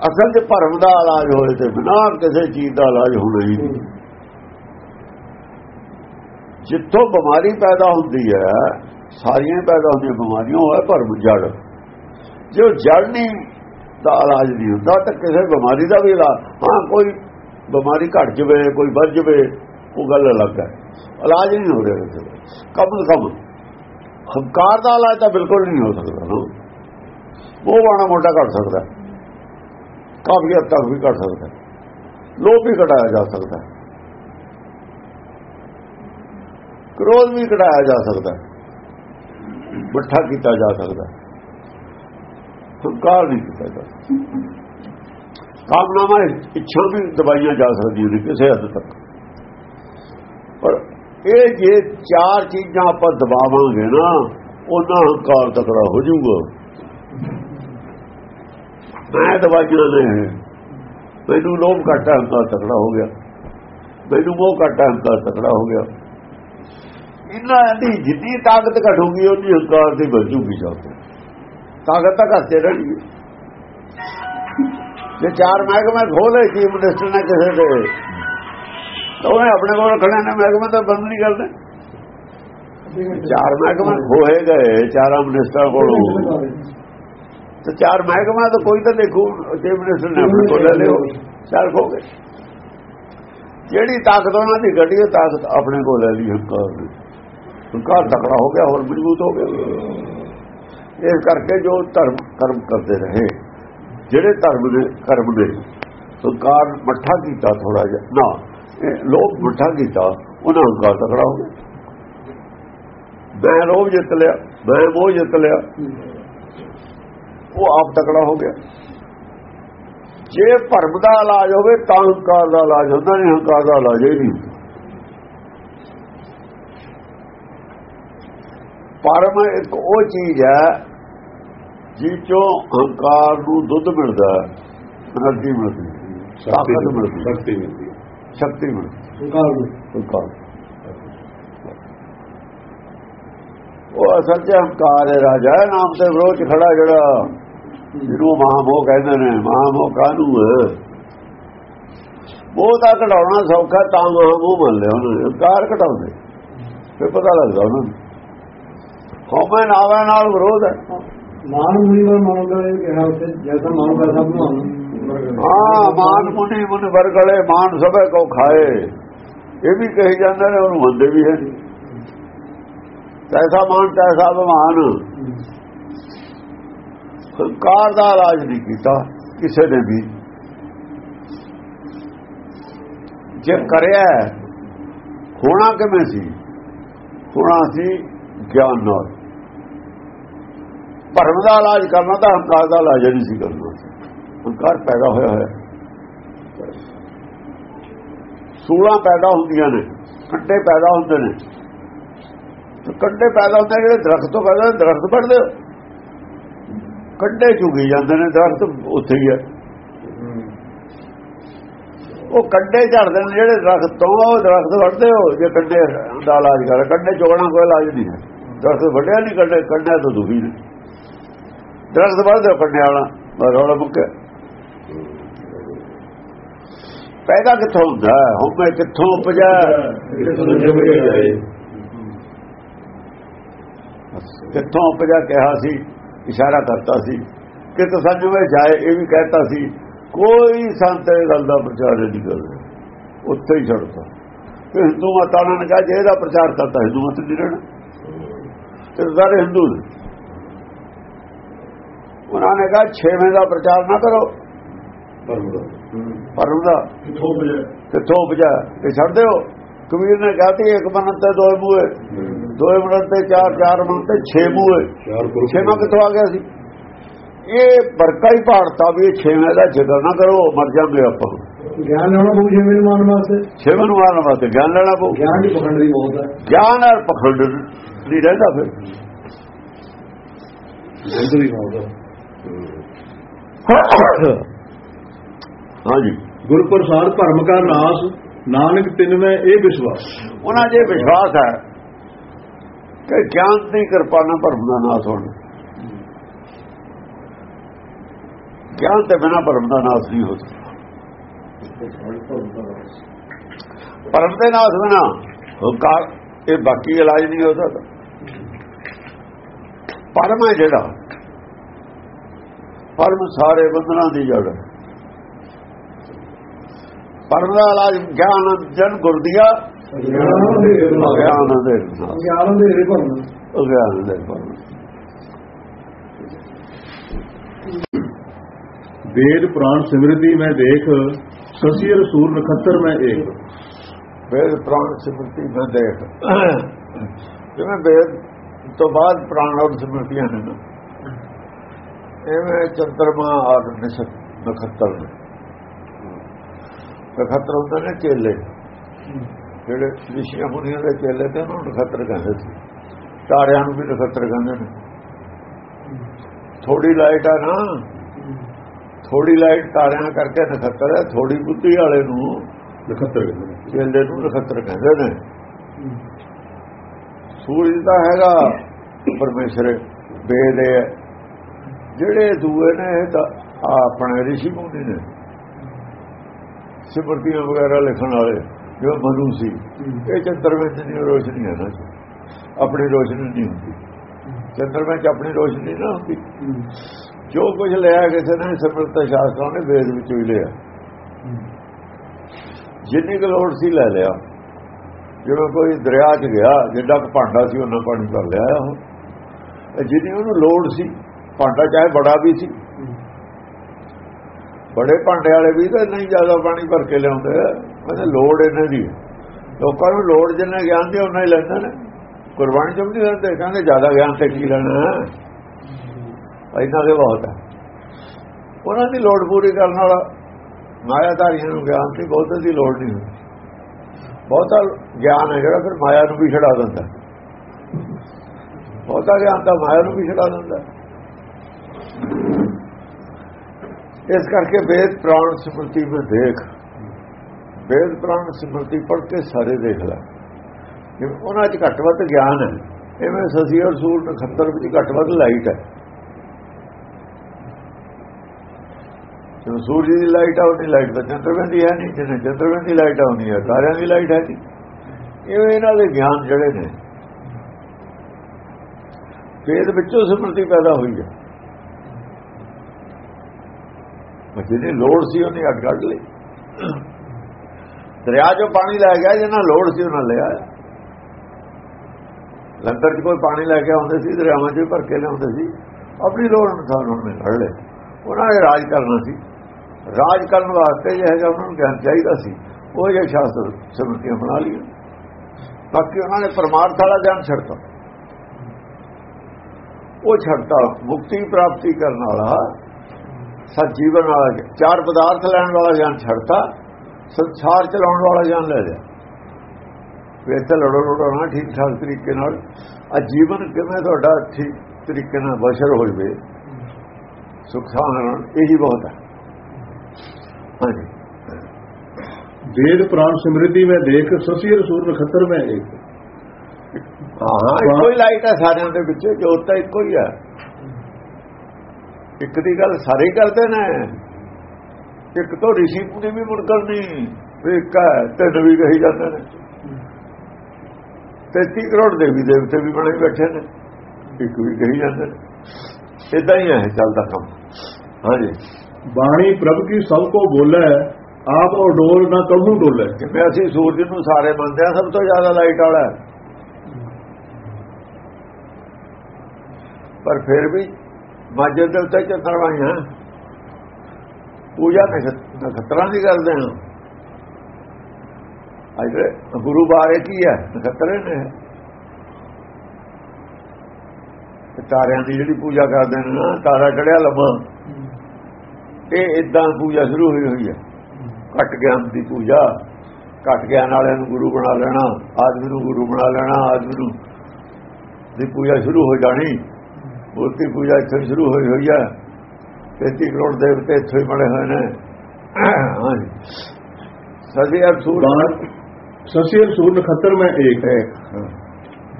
ਅਸਲ 'ਚ ਭਰਮ ਦਾ ਇਲਾਜ ਹੋਏ ਤੇ ਬਿਨਾਂ ਕਿਸੇ ਚੀਜ਼ ਦਾ ਇਲਾਜ ਹੋਣਾ ਹੀ ਨਹੀਂ। ਜਿੱਥੋਂ ਬਿਮਾਰੀ ਪੈਦਾ ਹੁੰਦੀ ਹੈ, ਸਾਰੀਆਂ ਪੈਦਾ ਹੁੰਦੀਆਂ ਬਿਮਾਰੀਆਂ, ਉਹ ਹੈ ਭਰਮ, ਜੜ। ਜੋ ਜੜ ਨਹੀਂ ਦਾ ਇਲਾਜ ਨਹੀਂ ਹੁੰਦਾ, ਤਾਂ ਕਿਸੇ ਬਿਮਾਰੀ ਦਾ ਵੀ ਇਲਾਜ, ਹਾਂ, ਕੋਈ ਬਿਮਾਰੀ ਘਟ ਜਵੇ, ਕੋਈ ਵੱਧ ਜਵੇ, ਉਹ ਗੱਲ ਅਲੱਗ ਹੈ। ਇਲਾਜ ਨਹੀਂ ਹੋ ਰਿਹਾ ਕਿਸੇ ਦਾ। ਕਮ ਕਮ ਹੰਕਾਰ ਦਾ ਇਲਾਜ ਤਾਂ ਬਿਲਕੁਲ ਨਹੀਂ ਹੋ ਸਕਦਾ ਨਾ ਉਹ ਬਾਣਾ ਮੋਟਾ ਘਟ ਸਕਦਾ। ਕਾਫੀ ਹੱਦ ਤੱਕ ਵੀ ਘਟ ਸਕਦਾ ਹੈ। ਲੋਭ ਵੀ ਘਟਾਇਆ ਜਾ ਸਕਦਾ ਕ੍ਰੋਧ ਵੀ ਘਟਾਇਆ ਜਾ ਸਕਦਾ ਹੈ। ਮਿੱਠਾ ਕੀਤਾ ਜਾ ਸਕਦਾ ਹੈ। ਨਹੀਂ ਕੀਤਾ ਜਾ ਸਕਦਾ ਕਾਮਨਾਵਾਂ ਇੱਛਾ ਵੀ ਦਬਾਈਆਂ ਜਾ ਸਕਦੀਆਂ ਨੇ ਕਿਸੇ ਹੱਦ ਤੱਕ ਪਰ ਇਹ ਜੇ ਚਾਰ ਚੀਜ਼ਾਂ ਆਪਾਂ ਦਬਾਵਾਂਗੇ ਨਾ, ਉਹਨਾਂ ਹੰਕਾਰ ਤਕੜਾ ਹੋ ਜਾਊਗਾ ਮੈਂ ਦਵਾਈਆਂ ਨੇ ਮੈਨੂੰ ਲੋਭ ਘਟਾ ਹੰਕਾਰ ਤਕੜਾ ਹੋ ਗਿਆ। ਮੈਨੂੰ ਮੋਹ ਘਟਾ ਹੰਕਾਰ ਤਕੜਾ ਹੋ ਗਿਆ। ਇਹਨਾਂ ਦੀ ਜਿੰਨੀ ਤਾਕਤ ਘਟੂਗੀ ਉਹਨੀ ਹੰਕਾਰ ਦੀ ਵਧੂਗੀ ਜਾਂਦੀ ਤਾਕਤ ਤਾਂ ਘਟਦੇ ਰਹਿਣੀ ਜੇ ਚਾਰ ਮਹਿਕਮੇ ਖੋਲੇ ਚੀਫ ਮਿਨਿਸਟਰ ਨੇ ਕਿਸੇ ਦੇ, ਤਾਂ ਉਹਨੇ ਆਪਣੇ ਕੋਲ ਰੱਖਣੇ ਨੇ, ਮਹਿਕਮੇ ਤਾਂ ਬੰਦ ਨਹੀਂ ਕਰਦੇ। ਚਾਰ ਮਹਿਕਮੇ ਖੋਏ ਗਏ, ਚਾਰਾਂ ਮਿਨਿਸਟਰ ਕੋਲੋਂ। ਤੇ ਚਾਰ ਮਹਿਕਮਾ ਤਾਂ ਕੋਈ ਤਾਂ ਦੇਖੋ ਚੀਫ ਮਿਨਿਸਟਰ ਨੇ ਆਪਣੇ ਕੋਲ ਲੈ ਲਿਓ, ਚਾਰ ਖੋ ਗਏ। ਜਿਹੜੀ ਤਾਕਤ ਉਹਨਾਂ ਦੀ ਗੱਡੀ ਉਹ ਤਾਕਤ ਆਪਣੇ ਕੋਲ ਲੈ ਲਈ ਹੰਕਾਰ ਨੇ ਹੰਕਾਰ ਤਕੜਾ ਹੋ ਗਿਆ, ਹੋਰ ਮਜ਼ਬੂਤ ਹੋ ਗਿਆ। ਇਸ ਕਰਕੇ ਜੋ ਧਰਮ, ਕਰਮ ਕਰਦੇ ਰਹੇ, ਜਿਹੜੇ ਧਰਮ ਦੇ, ਕਰਮ ਨੇ ਹੰਕਾਰ ਮੱਠਾ ਕੀਤਾ ਥੋੜਾ ਜਿਹਾ, ਨਾ ਲੋਭ ਮੱਠਾ ਕੀਤਾ, ਉਹਨਾਂ ਹੰਕਾਰ ਤਕੜਾ ਹੋ ਗਿਆ। ਮੈਂ ਲੋਭ ਜਿੱਤ ਲਿਆ, ਮੈਂ ਮੋਹ ਜਿੱਤ ਲਿਆ। ਉਹ ਆਪ ਤਕੜਾ ਹੋ ਗਿਆ। ਜੇ ਭਰਮ ਦਾ ਇਲਾਜ ਹੋਵੇ ਤਾਂ ਹੰਕਾਰ ਦਾ ਇਲਾਜ ਹੁੰਦਾ ਨਹੀਂ ਹੰਕਾਰ ਦਾ ਇਲਾਜ ਹੀ ਨਹੀਂ ਪਰਮ ਇੱਕ ਉਹ ਚੀਜ਼ ਹੈ ਜਿਸ ਚੋਂ ਹੰਕਾਰ ਨੂੰ ਦੁੱਧ ਮਿਲਦਾ ਹੈ એનર્ਜੀ ਮਿਲਦੀ ਸ਼ਕਤੀ ਮਿਲਦੀ ਸ਼ਕਤੀ ਮਿਲਦੀ ਹੰਕਾਰ ਨੂੰ। ਹੰਕਾਰ। ਉਹ ਅਸਲ 'ਚ ਹੰਕਾਰ ਹੈ ਰਾਜਾ ਨਾਮ ਤੇ ਵਿਰੋਧ ਖੜਾ ਜਿਹੜਾ ਜਿਹਨੂੰ ਮਹਾਮੋਹ ਕਹਿੰਦੇ ਨੇ ਮਹਾਮੋਹ ਕਾਹਨੂੰ ਹੈ? ਉਹ ਤਾਂ ਘਟਾਉਣਾ ਸੌਖਾ ਤਾਂ ਮਹਾਮੋਹ ਮੰਨ ਲਿਆ ਉਹਨਾਂ ਨੇ ਹੰਕਾਰ ਘਟਾਉਂਦੇ ਫਿਰ ਪਤਾ ਲੱਗਦਾ ਉਹਨਾਂ ਨੂੰ। ਹਉਮੈ ਨਾਵੇਂ ਨਾਲ ਵਿਰੋਧ ਹੈ। ਮਾਨ ਮੁਨੀ ਵਰ ਇਹ ਕਿਹਾ ਉੱਥੇ ਜੈਸਾ ਮਾਨ ਦਾ ਸਭ ਨੂੰ ਹਾਂ ਮਾਨ ਮੁਨੀ ਮੁਨ ਵਰਗਲੇ ਮਾਨ ਸਭੇ ਕੋ ਖਾਏ। ਇਹ ਵੀ ਕਹੀ ਜਾਂਦੇ ਨੇ ਉਹਨੂੰ ਮੰਨਦੇ ਵੀ ਹੈ। ਪੈਸਾ ਮਾਨ, ਤੈਸਾ ਅਭਿਮਾਨ। ਹੰਕਾਰ ਦਾ ਇਲਾਜ ਨਹੀਂ ਕੀਤਾ, ਕਿਸੇ ਨੇ ਵੀ। ਜੇ ਕਰਿਆ, ਹੋਣਾ ਕਿਵੇਂ ਸੀ? ਹੋਣਾ ਸੀ ਗਿਆਨ ਨਾਲ। ਭਰਮ ਦਾ ਇਲਾਜ ਕਰਨਾ ਤਾਂ ਹੰਕਾਰ ਦਾ ਇਲਾਜ ਨਹੀਂ ਸੀ ਕਰਨਾ। ਹੰਕਾਰ ਪੈਦਾ ਹੋਇਆ ਹੈ ਸੂਲਾਂ ਪੈਦਾ ਹੁੰਦੀਆਂ ਨੇ ਕੰਡੇ ਪੈਦਾ ਹੁੰਦੇ ਨੇ। ਕੰਡੇ ਪੈਦਾ ਹੁੰਦੇ ਜਿਹੜੇ ਦਰਖਤ ਤੋਂ ਪੈਦਾ ਦਰਖਤ ਵੱਢਦੇ ਕੰਡੇ ਚੁਗੀ ਜਾਂਦੇ ਨੇ, ਦਰਖਤ ਉੱਥੇ ਹੀ ਹੈ ਉਹ ਕੰਡੇ ਝੜਦੇ ਨੇ ਜਿਹੜੇ ਦਰਖਤ ਤੋਂ, ਉਹ ਦਰਖਤ ਵੱਢਦੇ ਹੋ ਜੇ ਕੰਡੇ ਦਾ ਇਲਾਜ ਕਰ। ਕੰਡੇ ਚੋਣਾ ਕੋਈ ਇਲਾਜ ਨਹੀਂ ਹੈ। ਦਰਖਤ ਵੱਢਿਆ ਨਹੀਂ ਕੰਡੇ ਕੰਡੇ ਤੋਂ ਦੁਖੀ ਨੇ। ਦਰਖਤ ਵੱਢਦੇ ਕੰਡੇ ਵਾਲਾ ਬਰੋੜਾ ਮੁੱਕੇ ਪੈਦਾ ਕਿੱਥੋਂ ਹੁੰਦਾ? ਹੈ? ਕਿੱਥੋਂ ਉਪਜਾ ਕਿੱਥੋਂ ਉਪਜਾ ਕਿਹਾ ਸੀ ਇਸ਼ਾਰਾ ਕਰਤਾ ਸੀ ਕਿਤ ਸੰਜਵੇ ਜਾਏ ਇਹ ਵੀ ਕਹਿਤਾ ਸੀ ਕੋਈ ਸੰਤ ਇਹ ਗੱਲ ਦਾ ਪ੍ਰਚਾਰ ਨਹੀਂ ਕਰਦਾ। ਉੱਥੇ ਹੀ ਛੱਡਤਾ। ਤੇ ਹਿੰਦੂ ਮਤਾਂ ਨੇ ਕਿਹਾ ਜੇ ਇਹਦਾ ਪ੍ਰਚਾਰ ਕਰਤਾ ਹਿੰਦੂ ਮਤ ਨਹੀਂ ਰਹਿਣਾ। ਤੇ ਸਾਰੇ ਹਿੰਦੂ ਨੇ। ਉਹਨਾਂ ਨੇ ਕਿਹਾ ਛੇਵੇਂ ਦਾ ਪ੍ਰਚਾਰ ਨਾ ਕਰੋ। ਪਰਮ ਦਾ। ਕਿੱਥੋਂ ਉਪਜਾ ਇਹ ਛੱਡ ਦਿਓ। ਕਬੀਰ ਨੇ ਕਿਹਾ ਤੇ ਇੱਕ ਮਨ ਤੇ ਦੋ ਮੂਹੇ। ਦੋ ਮਨ ਤੇ ਚਾਰ ਚਾਰ ਮਨ ਤੇ ਛੇ ਮੂਹੇ ਛੇਵਾਂ ਕਿੱਥੋਂ ਆ ਗਿਆ ਸੀ? ਇਹ ਵਰਕਾ ਹੀ ਭਾਰਤਾ ਵੀ ਛੇਵੇਂ ਦਾ ਜ਼ਿਕਰ ਨਾ ਕਰੋ ਮਰ ਜਾਂਗੇ ਆਪਾਂ। ਗਿਆਨ ਲੈਣਾ ਬਹੁਤ ਜਿਵੇਂ ਨੂੰ ਮਾਨ ਵਾਸਤੇ। ਛੇਵੇਂ ਨੂੰ ਮਾਰਨ ਵਾਸਤੇ ਗਿਆਨ ਲੈਣਾ ਪਊ। ਗਿਆਨ ਦੀ ਪਖੰਡ ਦੀ ਬਹੁਤ ਹੈ। ਗਿਆਨ ਔਰ ਪਖੰਡ ਨਹੀਂ ਰਹਿੰਦਾ ਫਿਰ। ਹਾਂਜੀ। ਗੁਰ ਪ੍ਰਸਾਦ ਭਰਮ ਕਾ ਨਾਸ ਨਾਨਕ ਤਿਨ ਮੈਂ ਇਹ ਵਿਸ਼ਵਾਸ। ਉਹਨਾਂ ਜੇ ਵਿਸ਼ਵਾਸ ਹੈ। ਕਿ ਗਿਆਨ ਦੀ ਕਿਰਪਾ ਨਾਲ ਭਰਮ ਦਾ ਨਾਸ ਹੋਣਾ ਗਿਆਨ ਤੇ ਬਿਨਾ ਭਰਮ ਦਾ ਨਾਸ ਨਹੀਂ ਹੋ ਸਕਦਾ ਭਰਮ ਦੇ ਨਾਸ ਬਿਨਾ। ਹੰਕਾਰ ਇਹ ਬਾਕੀ ਇਲਾਜ ਨਹੀਂ ਹੋ ਸਕਦਾ। ਪਰਮ ਹੈ ਜਿਹੜਾ। ਪਰਮ ਸਾਰੇ ਬੰਧਨਾਂ ਦੀ ਜੜ ਹੈ। ਪਰਮ ਦਾ ਇਲਾਜ ਗਿਆਨ ਜਨ ਗੁਰਦੀਆ ਗਿਆਨ ਦੇ ਗਿਆਨ ਦੇ ਨਾਲ। ਗਿਆਨ ਦੇ ਰੇ ਭਰਨਾ ਗਿਆਨ ਦੇ ਪਰਮ ਵੇਦ ਪ੍ਰਾਣ ਸਿਮਰਤੀ ਮੈਂ ਦੇਖ ਸਸੀਰ ਸੂਰ ਨਖੱਤਰ ਮੈਂ ਏਕ। ਵੇਦ ਪ੍ਰਾਣ ਸਿਮਰਤੀ ਮੈਂ ਦੇਖ। ਜਿਵੇਂ ਵੇਦ ਤੋਂ ਬਾਅਦ ਪ੍ਰਾਣ ਔਰ ਸਿਮਰਤੀਆਂ ਨੇ ਨਾ ਐਵੇਂ ਚੰਦਰਮਾ ਔਰ ਨਿਸ਼ਤ ਨਖੱਤਰ ਨੇ। ਨਖੱਤਰ ਹੁੰਦੇ ਨੇ ਚੇਲੇ ਜਿਹੜੇ ਰਿਸ਼ੀਆਂ ਮੁਨੀਆਂ ਦੇ ਚੇਲੇ ਤੇ ਉਹਨਾਂ ਨੂੰ ਨਖੱਤਰ ਕਹਿੰਦੇ ਸੀ। ਤਾਰਿਆਂ ਨੂੰ ਵੀ ਨਖੱਤਰ ਕਹਿੰਦੇ ਨੇ। ਥੋੜੀ ਲਾਈਟ ਆ ਨਾ। ਥੋੜੀ ਲਾਈਟ ਤਾਰਿਆਂ ਕਰਕੇ ਨਖੱਤਰ ਹੈ ਥੋੜੀ ਬੁੱਧੀ ਵਾਲੇ ਨੂੰ ਨਖੱਤਰ ਕਹਿੰਦੇ ਨੇ। ਚੇਲੇ ਨੂੰ ਨਖੱਤਰ ਕਹਿੰਦੇ ਨੇ। ਸੂਰਜ ਦਾ ਹੈਗਾ ਪਰਮੇਸ਼ਰ ਵੇਦ ਹੈ। ਜਿਹੜੇ ਦੂਏ ਨੇ ਤਾਂ ਆਪਣੇ ਰਿਸ਼ੀ ਮੁਨੀ ਨੇ। ਸਿਮਰਤੀਆਂ ਵਗੈਰਾ ਲਿਖਣ ਵਾਲੇ। ਜੋ ਮਨੂ ਸੀ ਇਹ ਚੰਦਰ ਵਿੱਚ ਨਹੀਂ ਰੋਸ਼ਨੀ ਹੈ ਨਾ ਆਪਣੀ ਰੋਸ਼ਨੀ ਨਹੀਂ ਹੁੰਦੀ। ਚੰਦਰ ਵਿੱਚ ਆਪਣੀ ਰੋਸ਼ਨੀ ਨਾ ਹੁੰਦੀ। ਜੋ ਕੁਝ ਲਿਆ ਕਿਸੇ ਨੇ ਸਿਮਰਤ ਸ਼ਾਸਤਰਾਂ ਨੇ ਵੇਦ ਵਿੱਚੋਂ ਹੀ ਲਿਆ। ਜਿੰਨੀ ਕੁ ਲੋੜ ਸੀ ਲੈ ਲਿਆ। ਜਦੋਂ ਕੋਈ ਦਰਿਆ 'ਚ ਗਿਆ ਜਿੱਡਾ ਕੁ ਭਾਂਡਾ ਸੀ ਉਹਨਾਂ ਪਾਣੀ ਭਰ ਲਿਆ ਉਹ। ਜਿੰਨੀ ਉਹਨੂੰ ਲੋੜ ਸੀ ਭਾਂਡਾ ਚਾਹੇ ਬੜਾ ਵੀ ਸੀ। ਬੜੇ ਭਾਂਡੇ ਵਾਲੇ ਵੀ ਤਾਂ ਨਹੀਂ ਜ਼ਿਆਦਾ ਪਾਣੀ ਭਰ ਕੇ ਲਿਆਉਂਦੇ ਉਹਨੇ ਲੋੜ ਇਹਨਾਂ ਦੀ ਲੋਕਾਂ ਨੂੰ ਲੋੜ ਜਿੰਨਾ ਗਿਆਨ ਦੀ ਉਹਨਾਂ ਹੀ ਲੈਂਦੇ ਨੇ। ਕੁਰਬਾਨੀ ਚੁੱਕ ਨਹੀਂ ਲੈਂਦੇ ਕਹਿੰਦੇ, ਜ਼ਿਆਦਾ ਗਿਆਨ ਤੇ ਕੀ ਲੈਣਾ ਇੰਨਾ ਦੇ ਬਹੁਤ ਹੈ। ਉਹਨਾਂ ਦੀ ਲੋੜ ਪੂਰੀ ਕਰਨ ਵਾਲਾ ਮਾਇਆਧਾਰੀਆਂ ਨੂੰ ਗਿਆਨ ਦੀ ਬਹੁਤ ਦੀ ਲੋੜ ਨਹੀਂ ਹੁੰਦੀ। ਬਹੁਤਾ ਗਿਆਨ ਹੈ ਜਿਹੜਾ ਫਿਰ ਮਾਇਆ ਨੂੰ ਵੀ ਛਡਾ ਦਿੰਦਾ। ਬਹੁਤਾ ਗਿਆਨ ਤਾਂ ਮਾਇਆ ਨੂੰ ਵੀ ਛਡਾ ਦਿੰਦਾ। ਇਸ ਕਰਕੇ ਵੇਦ ਪ੍ਰਾਣ ਸਿਮਰਤੀ ਵਿੱਚ ਦੇਖ ਵੇਦ ਪ੍ਰਾਣ ਸਿਮਰਤੀ ਪੜ੍ਹ ਕੇ ਸਾਰੇ ਦੇਖ ਲੈ। ਜੇ ਉਹਨਾਂ 'ਚ ਘੱਟ ਵੱਧ ਗਿਆਨ ਹੈ। ਐਵੇਂ ਸਸੀ ਔਰ ਸੂਰ ਨਖੱਤਰ ਵਿੱਚ ਘੱਟ ਵੱਧ ਲਾਈਟ ਹੈ। ਜਦੋਂ ਸੂਰਜ ਦੀ ਲਾਈਟ ਆਉਂਦੀ ਲਾਈਟ ਤਾਂ ਚੰਦਰਮਾ ਦੀ ਹੈ ਨਹੀਂ। ਜਿਹਨੇ ਚੰਦਰਮਾ ਦੀ ਲਾਈਟ ਆਉਂਦੀ ਹੈ ਤਾਰਿਆਂ ਦੀ ਲਾਈਟ ਹੈ ਨਹੀਂ। ਇਵੇਂ ਇਹਨਾਂ ਦੇ ਗਿਆਨ ਜਿਹੜੇ ਨੇ, ਵੇਦ ਵਿੱਚੋਂ ਸਿਮਰਤੀ ਪੈਦਾ ਹੋਈ ਹੈ। ਜਿਹਦੀ ਲੋੜ ਸੀ, ਉਹਨੇ ਅੱਡ ਕੱਢ ਲਈ। ਦਰਿਆ 'ਚੋਂ ਪਾਣੀ ਲੈ ਗਿਆ ਜਿਹਨਾਂ ਲੋੜ ਸੀ ਉਹਨਾਂ ਲਿਆ। ਲੰਗਰ 'ਚ ਕੋਈ ਪਾਣੀ ਲੈ ਕੇ ਆਉਂਦੇ ਸੀ, ਦਰਿਆਵਾਂ 'ਚ ਭਰ ਕੇ ਲਿਆਉਂਦੇ ਸੀ। ਆਪਣੀ ਲੋੜ ਅਨੁਸਾਰ ਉਹਨਾਂ ਨੇ ਲੜ ਲਏ। ਉਹਨਾਂ ਨੇ ਰਾਜ ਕਰਨਾ ਸੀ। ਰਾਜ ਕਰਨ ਵਾਸਤੇ ਜੇ ਹੈਗਾ ਉਹਨਾਂ ਨੂੰ ਗਿਆਨ ਚਾਹੀਦਾ ਸੀ, ਉਹ ਜੇ ਸ਼ਾਸਤਰ ਸਮਰਤੀਆਂ ਬਣਾ ਲਈਆਂ। ਬਾਕੀ ਉਹਨਾਂ ਨੇ ਪਰਮਾਰਥ ਵਾਲਾ ਗਿਆਨ ਛੱਡਤਾ। ਉਹ ਛੱਡਤਾ ਮੁਕਤੀ ਪ੍ਰਾਪਤੀ ਕਰਨ ਵਾਲਾ ਸਤ ਜੀਵਨ ਵਾਲਾ, ਚਾਰ ਪਦਾਰਥ ਲੈਣ ਵਾਲਾ ਗਿਆਨ ਛੱਡਤਾ। ਸੰਸਾਰ ਚਲਾਉਣ ਵਾਲਾ ਗਿਆਨ ਲੈ ਲਿਆ। ਵੇਤੇ ਲੜੋ ਲੜੋ ਨਾ ਠੀਕ ਠਾਕ ਤਰੀਕੇ ਨਾਲ। ਆ ਜੀਵਨ ਕਿਵੇਂ ਤੁਹਾਡਾ ਠੀਕ ਤਰੀਕੇ ਨਾਲ ਬਸ਼ਰ ਹੋ ਜਵੇ ਸੁਖ ਸਾਧਨ ਇਹੀ ਬਹੁਤ ਹੈ ਹਾਂਜੀ। ਵੇਦ ਪ੍ਰਾਨ ਸਮ੍ਰਿਤੀ ਮੈਂ ਦੇਖ ਸਸੀਰ ਸੂਰ ਨਖਤਰ ਮੈਂ ਇੱਕ ਹਾਂ ਇੱਕੋ ਹੀ ਲਾਈਟ ਹੈ ਸਾਰਿਆਂ ਦੇ ਵਿੱਚ ਜੋਤ ਤਾਂ ਇੱਕੋ ਹੀ ਹੈ ਇੱਕ ਦੀ ਗੱਲ ਸਾਰੇ ਕਰਦੇ ਨੇ। ਇੱਕ ਤੋਂ ઋષਿ ਦੀ ਵੀ ਮੁਣਕਰ ਨਹੀਂ ਹੈ ਤੇ ਨਵੀਂ ਕਹੀ ਜਾਂਦੇ ਨੇ। 33 ਕਰੋੜ ਦੇਵੀ ਦੇਵਤੇ ਵੀ ਬਣੇ ਬੈਠੇ ਨੇ ਇੱਕ ਵੀ ਕਹੀ ਜਾਂਦੇ ਨੇ। ਇਦਾਂ ਹੀ ਹੈ ਚੱਲਦਾ ਕੰਮ। ਹਾਂਜੀ। ਬਾਣੀ ਪ੍ਰਭ ਕੀ ਸਭ ਕੋ ਬੋਲੇ ਆਪ ਉਹ ਡੋਲ ਨਾ ਕਹੂੰ ਡੋਲੇ। ਜਿਵੇਂ ਅਸੀਂ ਸੂਰਜ ਨੂੰ ਸਾਰੇ ਮੰਨਦੇ ਆ ਸਭ ਤੋਂ ਜ਼ਿਆਦਾ ਲਾਈਟ ਵਾਲਾ ਪਰ ਫਿਰ ਵੀ ਮਾਜਦ ਦੇ ਉੱਤੇ ਚੱਕਰ ਵਾਈਆਂ ਪੂਜਾ ਨਛ- ਨਛੱਤਰਾਂ ਦੀ ਕਰਦੇ ਹਾਂ ਅਜੇ ਗੁਰੂ ਬਾਰੇ ਕੀ ਹੈ? ਨਛੱਤਰੇ ਨੇ ਤਾਰਿਆਂ ਦੀ ਜਿਹੜੀ ਪੂਜਾ ਕਰਦੇ ਨੇ ਨਾ, ਤਾਰਾ ਚੜਿਆ ਲੰਮਾ। ਇਹ ਇਦਾਂ ਪੂਜਾ ਸ਼ੁਰੂ ਹੋਈ ਹੋਈ ਹੈ। ਘਟ ਗਿਆਨ ਦੀ ਪੂਜਾ। ਘਟ ਗਿਆਨ ਵਾਲਿਆਂ ਨੂੰ ਗੁਰੂ ਬਣਾ ਲੈਣਾ, ਆਦਮੀ ਨੂੰ ਗੁਰੂ ਬਣਾ ਲੈਣਾ, ਆਦਮੀ ਨੂੰ ਦੀ ਪੂਜਾ ਸ਼ੁਰੂ ਹੋ ਜਾਣੀ। ਮੂਰਤੀ ਪੂਜਾ ਇੱਥੇ ਸ਼ੁਰੂ ਹੋਈ ਹੋਈ ਹੈ। 33 ਕਰੋੜ ਦੇਵਤੇ ਇੱਥੇ ਹੀ ਬਣੇ ਹੋਏ ਨੇ। ਹਾਂਜੀ। ਸਦੀਆ ਸੂਰ ਸਸੀਰ ਸੂਰ ਨਖਤਰ ਮੈਂ ਏਕ। ਹੈ।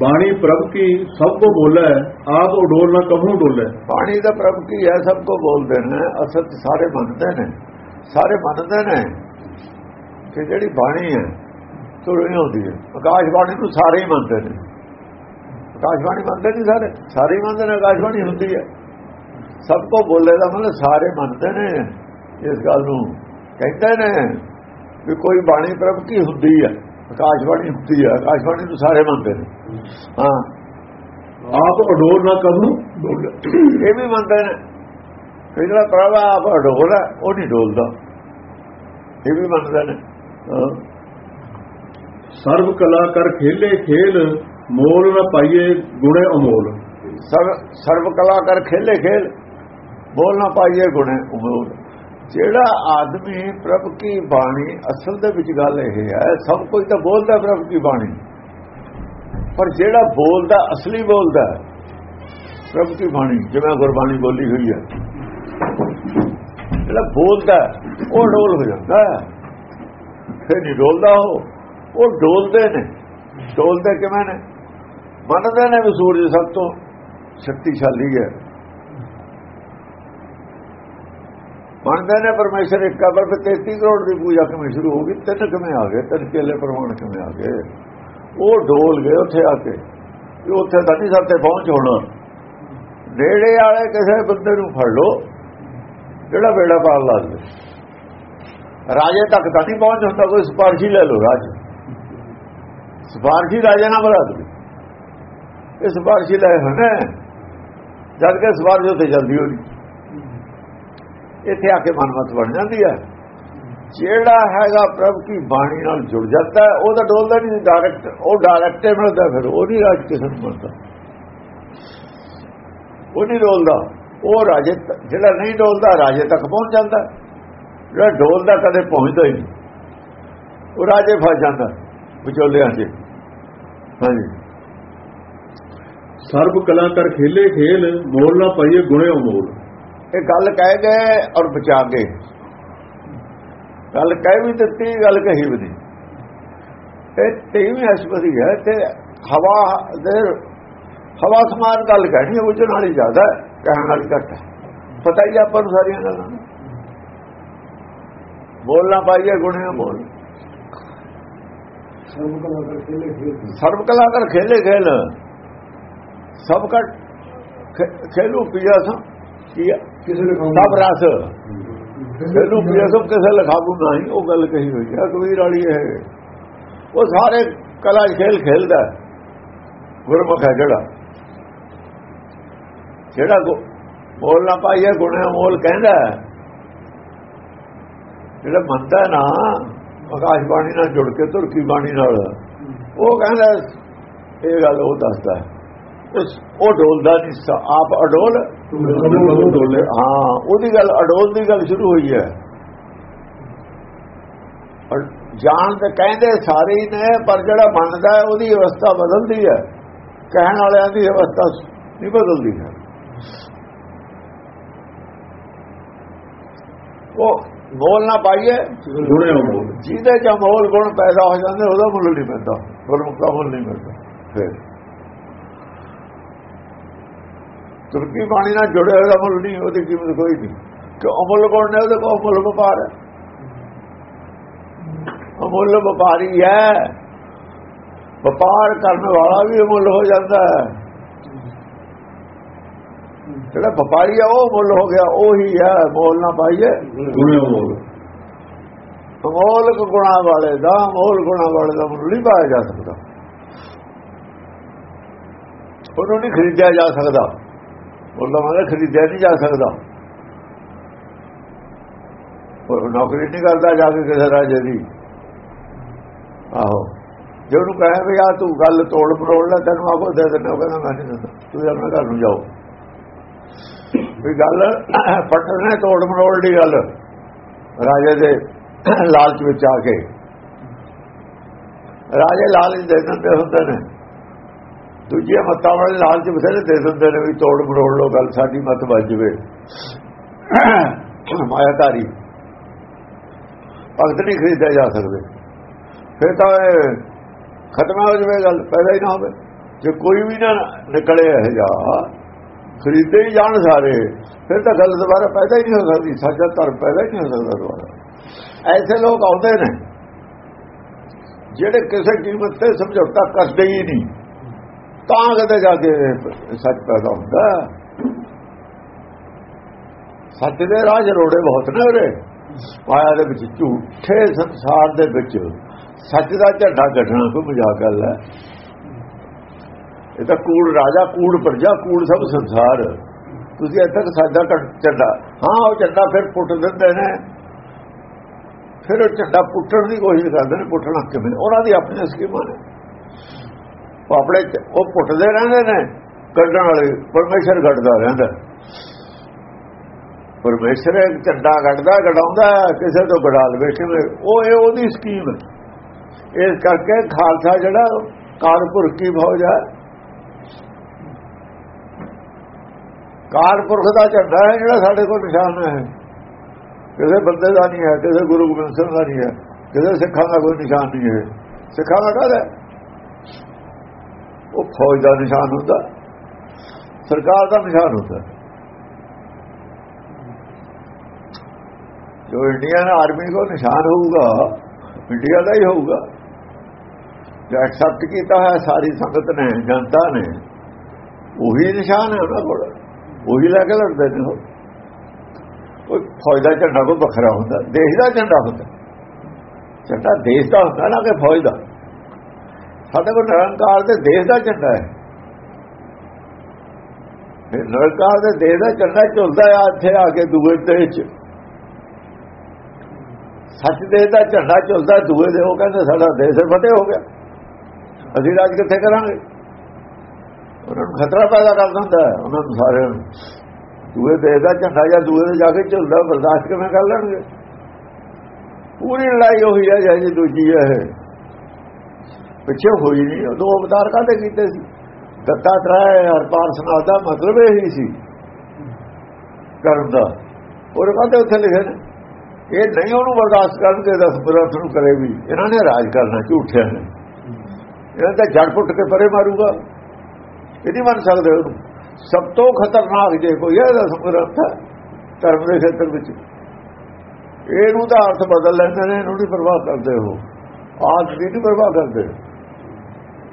ਬਾਣੀ ਪ੍ਰਭ ਕੀ ਸਭ ਕੋ ਬੋਲੇ ਆਪ ਉਡੋਲ ਨਾ ਕਭੂ ਡੋਲੇ। ਬਾਣੀ ਦਾ ਪ੍ਰਭ ਕੀ ਹੈ ਸਭ ਕੋ ਬੋਲਦੇ ਨੇ ਅਸਲ ਸਾਰੇ ਮੰਨਦੇ ਨੇ। ਸਾਰੇ ਮੰਨਦੇ ਨੇ ਕਿ ਜਿਹੜੀ ਬਾਣੀ ਹੈ ਤੁਰਨੀ ਹੁੰਦੀ ਹੈ। ਆਕਾਸ਼ ਬਾਣੀ ਨੂੰ ਸਾਰੇ ਹੀ ਮੰਨਦੇ ਨੇ। ਆਕਾਸ਼ ਬਾਣੀ ਮੰਨਦੇ ਨਹੀਂ ਸਾਰੇ? ਸਾਰੇ ਮੰਨਦੇ ਨੇ ਆਕਾਸ਼ ਬਾਣੀ ਹੁੰਦੀ ਹੈ। ਸਭ ਕੋ ਬੋਲੇ ਦਾ ਮਤਲਬ ਸਾਰੇ ਮੰਨਦੇ ਨੇ ਇਸ ਗੱਲ ਨੂੰ ਕਹਿੰਦੇ ਨੇ ਵੀ ਕੋਈ ਬਾਣੀ ਪ੍ਰਭ ਕੀ ਹੁੰਦੀ ਹੈ ਆਕਾਸ਼ ਬਾਣੀ ਹੁੰਦੀ ਹੈ ਆਕਾਸ਼ ਬਾਣੀ ਨੂੰ ਸਾਰੇ ਮੰਨਦੇ ਨੇ। ਹਾਂ। ਆਪ ਅਡੋਰ ਨਾ ਕਰਨੂ ਇਹ ਵੀ ਮੰਨਦੇ ਨੇ। ਜਿਹੜਾ ਪ੍ਰਭ ਆਪ ਅਡੋਰ ਹੈ ਉਹ ਨਹੀਂ ਡੋਲਦਾ। ਇਹ ਵੀ ਮੰਨਦੇ ਨੇ। ਸਰਬ ਕਲਾ ਕਰ ਖੇਲੇ ਖੇਲ ਮੋਲ ਨਾ ਪਾਈਏ ਗੁਣੇ ਅਮੋਲ। ਸਰਬ ਕਲਾ ਕਰ ਖੇਲੇ ਖੇਲ ਬੋਲ ਨਾ ਪਾਈਏ ਗੁਣੇ ਉਮਰ ਜਿਹੜਾ ਆਦਮੀ ਪ੍ਰਭ ਕੀ ਬਾਣੀ, ਅਸਲ ਦੇ ਵਿੱਚ ਗੱਲ ਇਹ ਹੈ, ਸਭ ਕੋਈ ਤਾਂ ਬੋਲਦਾ ਪ੍ਰਭ ਕੀ ਬਾਣੀ। ਪਰ ਜਿਹੜਾ ਬੋਲਦਾ, ਅਸਲੀ ਬੋਲਦਾ ਪ੍ਰਭ ਕੀ ਬਾਣੀ, ਜਿਵੇਂ ਗੁਰਬਾਣੀ ਬੋਲੀ ਹੋਈ ਹੈ। ਜਿਹੜਾ ਬੋਲਦਾ ਉਹ ਡੋਲ ਹੋ ਜਾਂਦਾ ਫਿਰ ਨਹੀਂ ਡੋਲਦਾ ਉਹ ਉਹ ਡੋਲਦੇ ਨੇ। ਡੋਲਦੇ ਕਿਵੇਂ ਨੇ? ਮੰਨਦੇ ਨੇ ਵੀ ਸੂਰਜ ਸਭ ਤੋਂ ਸ਼ਕਤੀਸ਼ਾਲੀ ਹੈ। ਮੰਨਦੇ ਨੇ ਪਰਮੇਸ਼ਰ ਇੱਕ ਹੈ ਪਰ ਫਿਰ 33 ਕਰੋੜ ਦੀ ਪੂਜਾ ਕਿਵੇਂ ਸ਼ੁਰੂ ਹੋ ਗਈ? ਤਿੰਨ ਕਿਵੇਂ ਆ ਗਏ? ਤਿੰਨ ਕੇਲੇ ਪ੍ਰਮਾਣ ਕਿਵੇਂ ਆ ਗਏ? ਉਹ ਡੋਲ ਗਏ ਉੱਥੇ ਆ ਕੇ। ਵੀ ਉੱਥੇ ਤਾਂ ਨਹੀਂ ਸਭ ਪਹੁੰਚ ਹੋਣਾ। ਨੇੜੇ ਵਾਲੇ ਕਿਸੇ ਬੰਦੇ ਨੂੰ ਫੜ ਲੋ ਜਿਹੜਾ ਬੇੜਾ ਪਾਰ ਲਾ ਦੇ ਰਾਜੇ ਤੱਕ ਤਾਂ ਨਹੀਂ ਪਹੁੰਚ ਹੁੰਦਾ, ਕੋਈ ਸਿਫਾਰਸ਼ੀ ਲੈ ਲੋ ਰਾਜ। ਸਿਫਾਰਸ਼ੀ ਰਾਜੇ ਨਾਲ ਬਣਾ ਦੇ ਇਹ ਸਿਫਾਰਸ਼ੀ ਲੈ ਹੋਣਾ। ਜਦ ਕਿ ਸਿਫਾਰਸ਼ ਉੱਤੇ ਜਲਦੀ ਹੋਣੀ। ਇੱਥੇ ਆ ਕੇ ਮਨਮਤ ਬਣ ਜਾਂਦੀ ਹੈ। ਜਿਹੜਾ ਹੈਗਾ ਪ੍ਰਭ ਕੀ ਬਾਣੀ ਨਾਲ ਜੁੜ ਜਾਂਦਾ ਹੈ ਤਾਂ ਡੋਲਦਾ ਨਹੀਂ ਡਾਇਰੈਕਟ ਉਹ ਡਾਇਰੈਕਟ ਮਿਲਦਾ ਫਿਰ, ਉਹ ਨਹੀਂ ਰਾਜ ਕਿਸਮ ਬਣਦਾ ਉਹ ਨਹੀਂ ਡੋਲਦਾ। ਉਹ ਰਾਜੇ ਜਿਹੜਾ ਨਹੀਂ ਡੋਲਦਾ, ਰਾਜੇ ਤੱਕ ਪਹੁੰਚ ਜਾਂਦਾ ਜਿਹੜਾ ਡੋਲਦਾ ਕਦੇ ਪਹੁੰਚਦਾ ਹੀ ਨਹੀਂ। ਉਹ ਰਾਜੇ ਫਸ ਜਾਂਦਾ ਵਿਚੋਲਿਆਂ 'ਚ। ਹਾਂਜੀ। ਸਰਬ ਕਲਾਕਾਰ ਖੇਲੇ ਖੇਲ, ਮੋਲ ਨਾ ਪਾਈਏ ਗੁਣੇ ਅਮੋਲ ਇਹ ਗੱਲ ਕਹਿ ਗਏ ਔਰ ਬਚਾ ਗਏ। ਗੱਲ ਕਹਿ ਵੀ ਦਿੱਤੀ ਗੱਲ ਕਹੀ ਵੀ ਨਹੀਂ। ਇਹ ਤੇਵੀਂ ਹਸਪਤੀ ਹੈ ਤੇ ਹਵਾ ਦੇ ਹਵਾ ਸਮਾਨ ਗੱਲ ਕਹਿਣੀ ਹੈ ਬੁੱਝਣ ਵਾਲੀ ਜ਼ਿਆਦਾ ਕਹਿਣ ਵਾਲੀ ਘੱਟ ਪਤਾ ਹੀ ਆਪਾਂ ਨੂੰ ਸਾਰੀਆਂ ਗੱਲਾਂ। ਬੋਲਣਾ ਪਾਈਏ ਗੁਣੇ ਬੋਲ। ਸਰਬ ਕਲਾ ਕਰ ਖੇਲੇ ਖੇਲ। ਸਰਬ ਕਲਾ ਕਰ ਖੇਲੇ ਖੇਲ। ਸਭ ਕਾ ਖੇਲੂ ਪਿਆ ਸੋ ਕੀ? ਕਿਸੇ ਕੰਮ ਸਭ ਰਸ। ਖੇਲੂ ਪਿਆ ਸੋ ਕਿਸੇ ਲਖਾਬੂ ਨਹੀਂ ਉਹ ਗੱਲ ਕਹੀ ਹੋਈ ਹੈ। ਕਬੀਰ ਵਾਲੀ ਹੈ। ਉਹ ਸਾਰੇ ਕਲਾ ਖੇਲ ਖੇਲਦਾ। ਗੁਰਮੁਖ ਹੈ ਜਿਹੜਾ। ਜਿਹੜਾ ਬੋਲ ਨਾ ਪਾਈਏ ਗੁਣੇ ਮੋਲ ਕਹਿੰਦਾ। ਜਿਹੜਾ ਮੰਨਦਾ ਨਾ ਆਕਾਸ਼ ਬਾਣੀ ਨਾਲ ਜੁੜ ਕੇ ਤੁਰਕੀ ਬਾਣੀ ਨਾਲ। ਉਹ ਕਹਿੰਦਾ ਇਹ ਗੱਲ ਉਹ ਦੱਸਦਾ ਹੈ। ਉਸ- ਉਹ ਡੋਲਦਾ ਨਹੀਂ ਆਪ ਅਡੋਲ? ਡੋਲੇ ਹਾਂ ਉਹਦੀ ਗੱਲ ਅਡੋਲ ਦੀ ਗੱਲ ਸ਼ੁਰੂ ਹੋਈ ਹੈ। ਜਾਣ ਤੇ ਕਹਿੰਦੇ ਸਾਰੇ ਹੀ ਨੇ ਪਰ ਜਿਹੜਾ ਮੰਨਦਾ ਹੈ ਉਹਦੀ ਅਵਸਥਾ ਬਦਲਦੀ ਹੈ। ਕਹਿਣ ਵਾਲਿਆਂ ਦੀ ਅਵਸਥਾ ਨਹੀਂ ਬਦਲਦੀ ਹੈ। ਉਹ ਮੋਲ ਨਾ ਪਾਈਏ। ਜਿਹਦੇ ਚ ਮੋਲ ਗੁਣ ਪੈਦਾ ਹੋ ਜਾਂਦੇ ਉਹਦਾ ਮੁੱਲ ਨਹੀਂ ਪੈਂਦਾ। ਗੁਰਮੁਖ ਦਾ ਮੁੱਲ ਨਹੀਂ ਮਿਲਦਾ। ਫਿਰ ਤੁਰਕੀ ਬਾਣੀ ਨਾਲ ਜੁੜੇ ਹੋਏ ਦਾ ਮੁੱਲ ਨਹੀਂ ਉਹਦੀ ਕੀਮਤ ਕੋਈ ਨਹੀਂ। ਕਿ ਅਮੁੱਲ ਗੁਣ ਨੇ? ਉਹਦੇ ਕੋਲ ਅਮੁੱਲ ਵਪਾਰ ਹੈ। ਅਮੁੱਲ ਵਪਾਰੀ ਹੈ। ਵਪਾਰ ਕਰਨ ਵਾਲਾ ਵੀ ਅਮੁੱਲ ਹੋ ਜਾਂਦਾ ਹੈ। ਜਿਹੜਾ ਵਪਾਰੀ ਹੈ ਉਹ ਮੁੱਲ ਹੋ ਗਿਆ ਉਹੀ ਹੈ। ਮੋਲ ਨਾ ਪਾਈਏ। ਅਮੋਲਕ ਗੁਣਾ ਵਾਲੇ ਦਾ ਅਮੋਲ ਗੁਣਾ ਵਾਲੇ ਦਾ ਮੁੱਲ ਨਹੀਂ ਪਾਇਆ ਜਾ ਸਕਦਾ। ਉਹਨੂੰ ਨਹੀਂ ਖਰੀਦਿਆ ਜਾ ਸਕਦਾ। ਉਹਦਾ ਮਤਲਬ ਖਰੀਦਿਆ ਨਹੀਂ ਜਾ ਸਕਦਾ। ਉਹ ਨੌਕਰੀ ਨਹੀਂ ਕਰਦਾ ਜਾ ਕੇ ਕਿਸੇ ਰਾਜੇ ਦੀ। ਆਹੋ। ਜੇ ਉਹਨੂੰ ਕਹੇ ਵੀ ਆ ਤੂੰ ਗੱਲ ਤੋੜ ਮਰੋੜ ਲੈ, ਤੈਨੂੰ ਆਪੋ ਦੇ ਦਿੰਦਾ ਕਹਿੰਦਾ, ਮੈਂ ਨਹੀਂ ਦਿੰਦਾ। ਤੂੰ ਆਪਣੇ ਘਰ ਨੂੰ ਜਾਓ। ਵੀ ਗੱਲ ਪਟਨੇ ਤੋੜ ਮਰੋੜ ਦੀ ਗੱਲ, ਰਾਜੇ ਦੇ ਲਾਲਚ ਵਿੱਚ ਆ ਕੇ। ਰਾਜੇ ਲਾਲਚ ਦੇ ਦਿੰਦੇ ਹੁੰਦੇ ਨੇ। ਦੂਜੀਆਂ ਮੱਤਾਂ ਵਾਲੇ ਲਾਲਚ ਬਥੇਰੇ ਦੇ ਦਿੰਦੇ ਨੇ ਵੀ ਤੋੜ ਮਰੋੜ ਲੋ ਗੱਲ ਸਾਡੀ ਮਤ ਵੱਜ ਜਵੇ। ਮਾਇਆਧਾਰੀ ਭਗਤ ਨਹੀਂ ਖਰੀਦਿਆ ਜਾ ਸਕਦੇ। ਫਿਰ ਤਾਂ ਖਤਮ ਹੋ ਜਵੇ ਗੱਲ, ਪੈਦਾ ਹੀ ਨਾ ਹੋਵੇ। ਜੇ ਕੋਈ ਵੀ ਨਾ ਨਿਕਲੇ ਇਹ ਜਾ, ਖਰੀਦੇ ਹੀ ਜਾਣ ਸਾਰੇ, ਫਿਰ ਤਾਂ ਗੱਲ ਦੁਬਾਰਾ ਪੈਦਾ ਹੀ ਨਹੀਂ ਹੋ ਸਕਦੀ। ਸਾਡਾ ਧਰਮ ਪੈਦਾ ਹੀ ਨਹੀਂ ਹੋ ਸਕਦਾ ਦੁਬਾਰਾ। ਐਸੇ ਲੋਕ ਆਉਂਦੇ ਨੇ, ਜਿਹੜੇ ਕਿਸੇ ਕੀਮਤ ਤੇ ਸਮਝੌਤਾ ਕਰਦੇ ਹੀ ਨਹੀਂ। ਤਾਂ ਕਦੇ ਜਾ ਕੇ ਸੱਚ ਪੈਦਾ ਹੁੰਦਾ। ਸੱਚ ਦੇ ਰਾਜ ਰੋੜੇ ਬਹੁਤ ਨੇ ਉਰੇ ਮਾਇਆ ਦੇ ਵਿੱਚ ਝੂਠੇ ਸੰਸਾਰ ਦੇ ਵਿੱਚ ਸੱਚ ਦਾ ਝੱਡਾ ਕੱਢਣਾ ਕੋਈ ਮਜ਼ਾਕ ਗੱਲ ਹੈ। ਇਹ ਤਾਂ ਕੂੜ ਰਾਜਾ, ਕੂੜ ਪ੍ਰਜਾ, ਕੂੜ ਸਭ ਸੰਸਾਰ। ਤੁਸੀਂ ਇੱਥੇ ਤੱਕ ਸਾਡਾ ਝੱਡਾ। ਹਾਂ, ਉਹ ਝੱਡਾ ਫਿਰ ਪੁੱਟ ਦਿੰਦੇ ਨੇ। ਫਿਰ ਉਹ ਝੱਡਾ ਪੁੱਟਣ ਦੀ ਕੋਸ਼ਿਸ਼ ਕਰਦੇ ਨੇ, ਪੁੱਟਣਾ ਕਿਵੇਂ? ਉਹਨਾਂ ਦੀ ਆਪਣੀਆਂ ਸਕੀਮਾਂ ਨੇ। ਉਹ ਆਪਣੇ ਉਹ ਪੁੱਟਦੇ ਰਹਿੰਦੇ ਨੇ, ਕੱਢਣ ਵਾਲੇ, ਪਰਮੇਸ਼ਰ ਕੱਢਦਾ ਰਹਿੰਦਾ। ਪਰਮੇਸ਼ਰ ਇੱਕ ਝੰਡਾ ਕੱਢਦਾ, ਕਢਾਉਂਦਾ, ਕਿਸੇ ਤੋਂ ਕਢਾ ਲਵੇ, ਕਿਵੇਂ? ਉਹ ਇਹ ਉਹਦੀ ਸਕੀਮ ਹੈ। ਇਸ ਕਰਕੇ ਖਾਲਸਾ ਜਿਹੜਾ ਕਾਲਪੁਰਖ ਕੀ ਫੌਜ ਹੈ? ਕਾਲਪੁਰਖ ਦਾ ਝੰਡਾ ਹੈ ਜਿਹੜਾ ਸਾਡੇ ਕੋਲ ਨਿਸ਼ਾਨ ਹੈ। ਕਿਸੇ ਬੰਦੇ ਦਾ ਨਹੀਂ ਹੈ, ਕਿਸੇ ਗੁਰੂ ਗੋਬਿੰਦ ਸਿੰਘ ਦਾ ਨਹੀਂ ਹੈ, ਕਿਸੇ ਸਿੱਖਾਂ ਦਾ ਕੋਈ ਨਿਸ਼ਾਨ ਨਹੀਂ ਹੈ। ਸਿੱਖਾਂ ਦਾ ਕਾਹਦਾ ਉਹ ਫੌਜ ਦਾ ਨਿਸ਼ਾਨ ਹੁੰਦਾ। ਸਰਕਾਰ ਦਾ ਨਿਸ਼ਾਨ ਹੁੰਦਾ। ਜੋ ਇੰਡੀਅਨ ਆਰਮੀ ਕੋ ਨਿਸ਼ਾਨ ਹੋਊਗਾ, ਇੰਡੀਆ ਦਾ ਹੀ ਹੋਊਗਾ। ਜੋ ਐਕਸੈਪਟ ਕੀਤਾ ਹੈ ਸਾਰੀ ਸੰਗਤ ਨੇ, ਜਨਤਾ ਨੇ, ਉਹੀ ਨਿਸ਼ਾਨ ਹੈ ਉਹਨਾਂ ਕੋਲ। ਉਹੀ ਲੈ ਕੇ ਲੜਦੇ ਨੇ ਉਹ। ਫੌਜ ਦਾ ਝੰਡਾ ਕੋਈ ਵੱਖਰਾ ਹੁੰਦਾ। ਦੇਸ਼ ਦਾ ਝੰਡਾ ਹੁੰਦਾ। ਝੰਡਾ ਦੇਸ਼ ਦਾ ਹੁੰਦਾ ਨਾ ਕਿ ਫੌਜ ਦਾ। ਸਾਡੇ ਕੋਲ ਨਿਰੰਕਾਰ ਦੇ ਦੇਸ਼ ਦਾ ਝੰਡਾ ਹੈ। ਫਿਰ ਨਿਰੰਕਾਰ ਦੇ ਦੇਸ਼ ਦਾ ਝੰਡਾ ਝੁਲਦਾ ਆ, ਇੱਥੇ ਆ ਕੇ ਦੂਏ ਦੇਸ਼ ਚ। ਸੱਚ ਦੇ ਦਾ ਝੰਡਾ ਝੁਲਦਾ ਦੂਏ ਦੇ ਉਹ ਕਹਿੰਦੇ ਸਾਡਾ ਦੇਸ਼ ਫਤਿਹ ਹੋ ਗਿਆ। ਅਸੀਂ ਰਾਜ ਕਿੱਥੇ ਕਰਾਂਗੇ? ਉਹਨਾਂ ਨੂੰ ਖਤਰਾ ਪੈਦਾ ਕਰ ਦਿੰਦਾ ਉਹਨਾਂ ਨੂੰ ਸਾਰਿਆਂ ਨੂੰ ਦੂਏ ਦੇਸ਼ ਦਾ ਝੰਡਾ ਜਾਂ ਦੂਏ ਦੇ ਜਾ ਕੇ ਝੁਲਦਾ, ਬਰਦਾਸ਼ਤ ਕਿਵੇਂ ਕਰ ਲੈਣਗੇ? ਪੂਰੀ ਲੜਾਈ ਉਹੀ ਹੈ ਜਿਹੀ ਦੂਜੀ ਹੈ ਇਹ। ਪਿੱਛੇ ਹੋਈ ਨਹੀਂ, ਉਦੋਂ ਅਵਤਾਰ ਕਾਹਦੇ ਕੀਤੇ ਸੀ? ਦੱਤਾ ਦੱਤਾਤਰਾਇ ਹਰਪਾਲ ਸਨਾਥ ਦਾ ਮਤਲਬ ਇਹ ਹੀ ਸੀ ਕਰਨ ਦਾ। ਉਹਦੇ ਕਹਿੰਦੇ ਉੱਥੇ ਲਿਖੇ ਨੇ? ਇਹ ਨਹੀਂ ਉਹਨੂੰ ਬਰਦਾਸ਼ਤ ਕਰਨਗੇ ਦਸ ਬਰਸ ਨੂੰ ਕਰੇ ਵੀ। ਇਹਨਾਂ ਨੇ ਰਾਜ ਕਰਨਾ, ਝੂਠਿਆ ਨੇ। ਇਹਨਾਂ ਦਾ ਜੜ ਪੁੱਟ ਕੇ ਪਰੇ ਮਾਰੂਗਾ। ਇਹ ਨਹੀਂ ਮੰਨ ਸਕਦੇ ਉਹਨੂੰ। ਸਭ ਤੋਂ ਖਤਰਨਾਕ ਜੇ ਕੋਈ ਹੈ ਦਾ ਸੰਗ੍ਰੰਥ ਹੈ ਧਰਮ ਦੇ ਖੇਤਰ ਵਿੱਚ। ਇਹਨੂੰ ਤਾਂ ਅਰਥ ਬਦਲ ਲੈਂਦੇ ਨੇ, ਇਹਨੂੰ ਨਹੀਂ ਪ੍ਰਵਾਹ ਕਰਦੇ ਹੋ ਆਦਮੀ ਦੀ ਨਹੀਂ ਪ੍ਰਵਾਹ ਕਰਦੇ।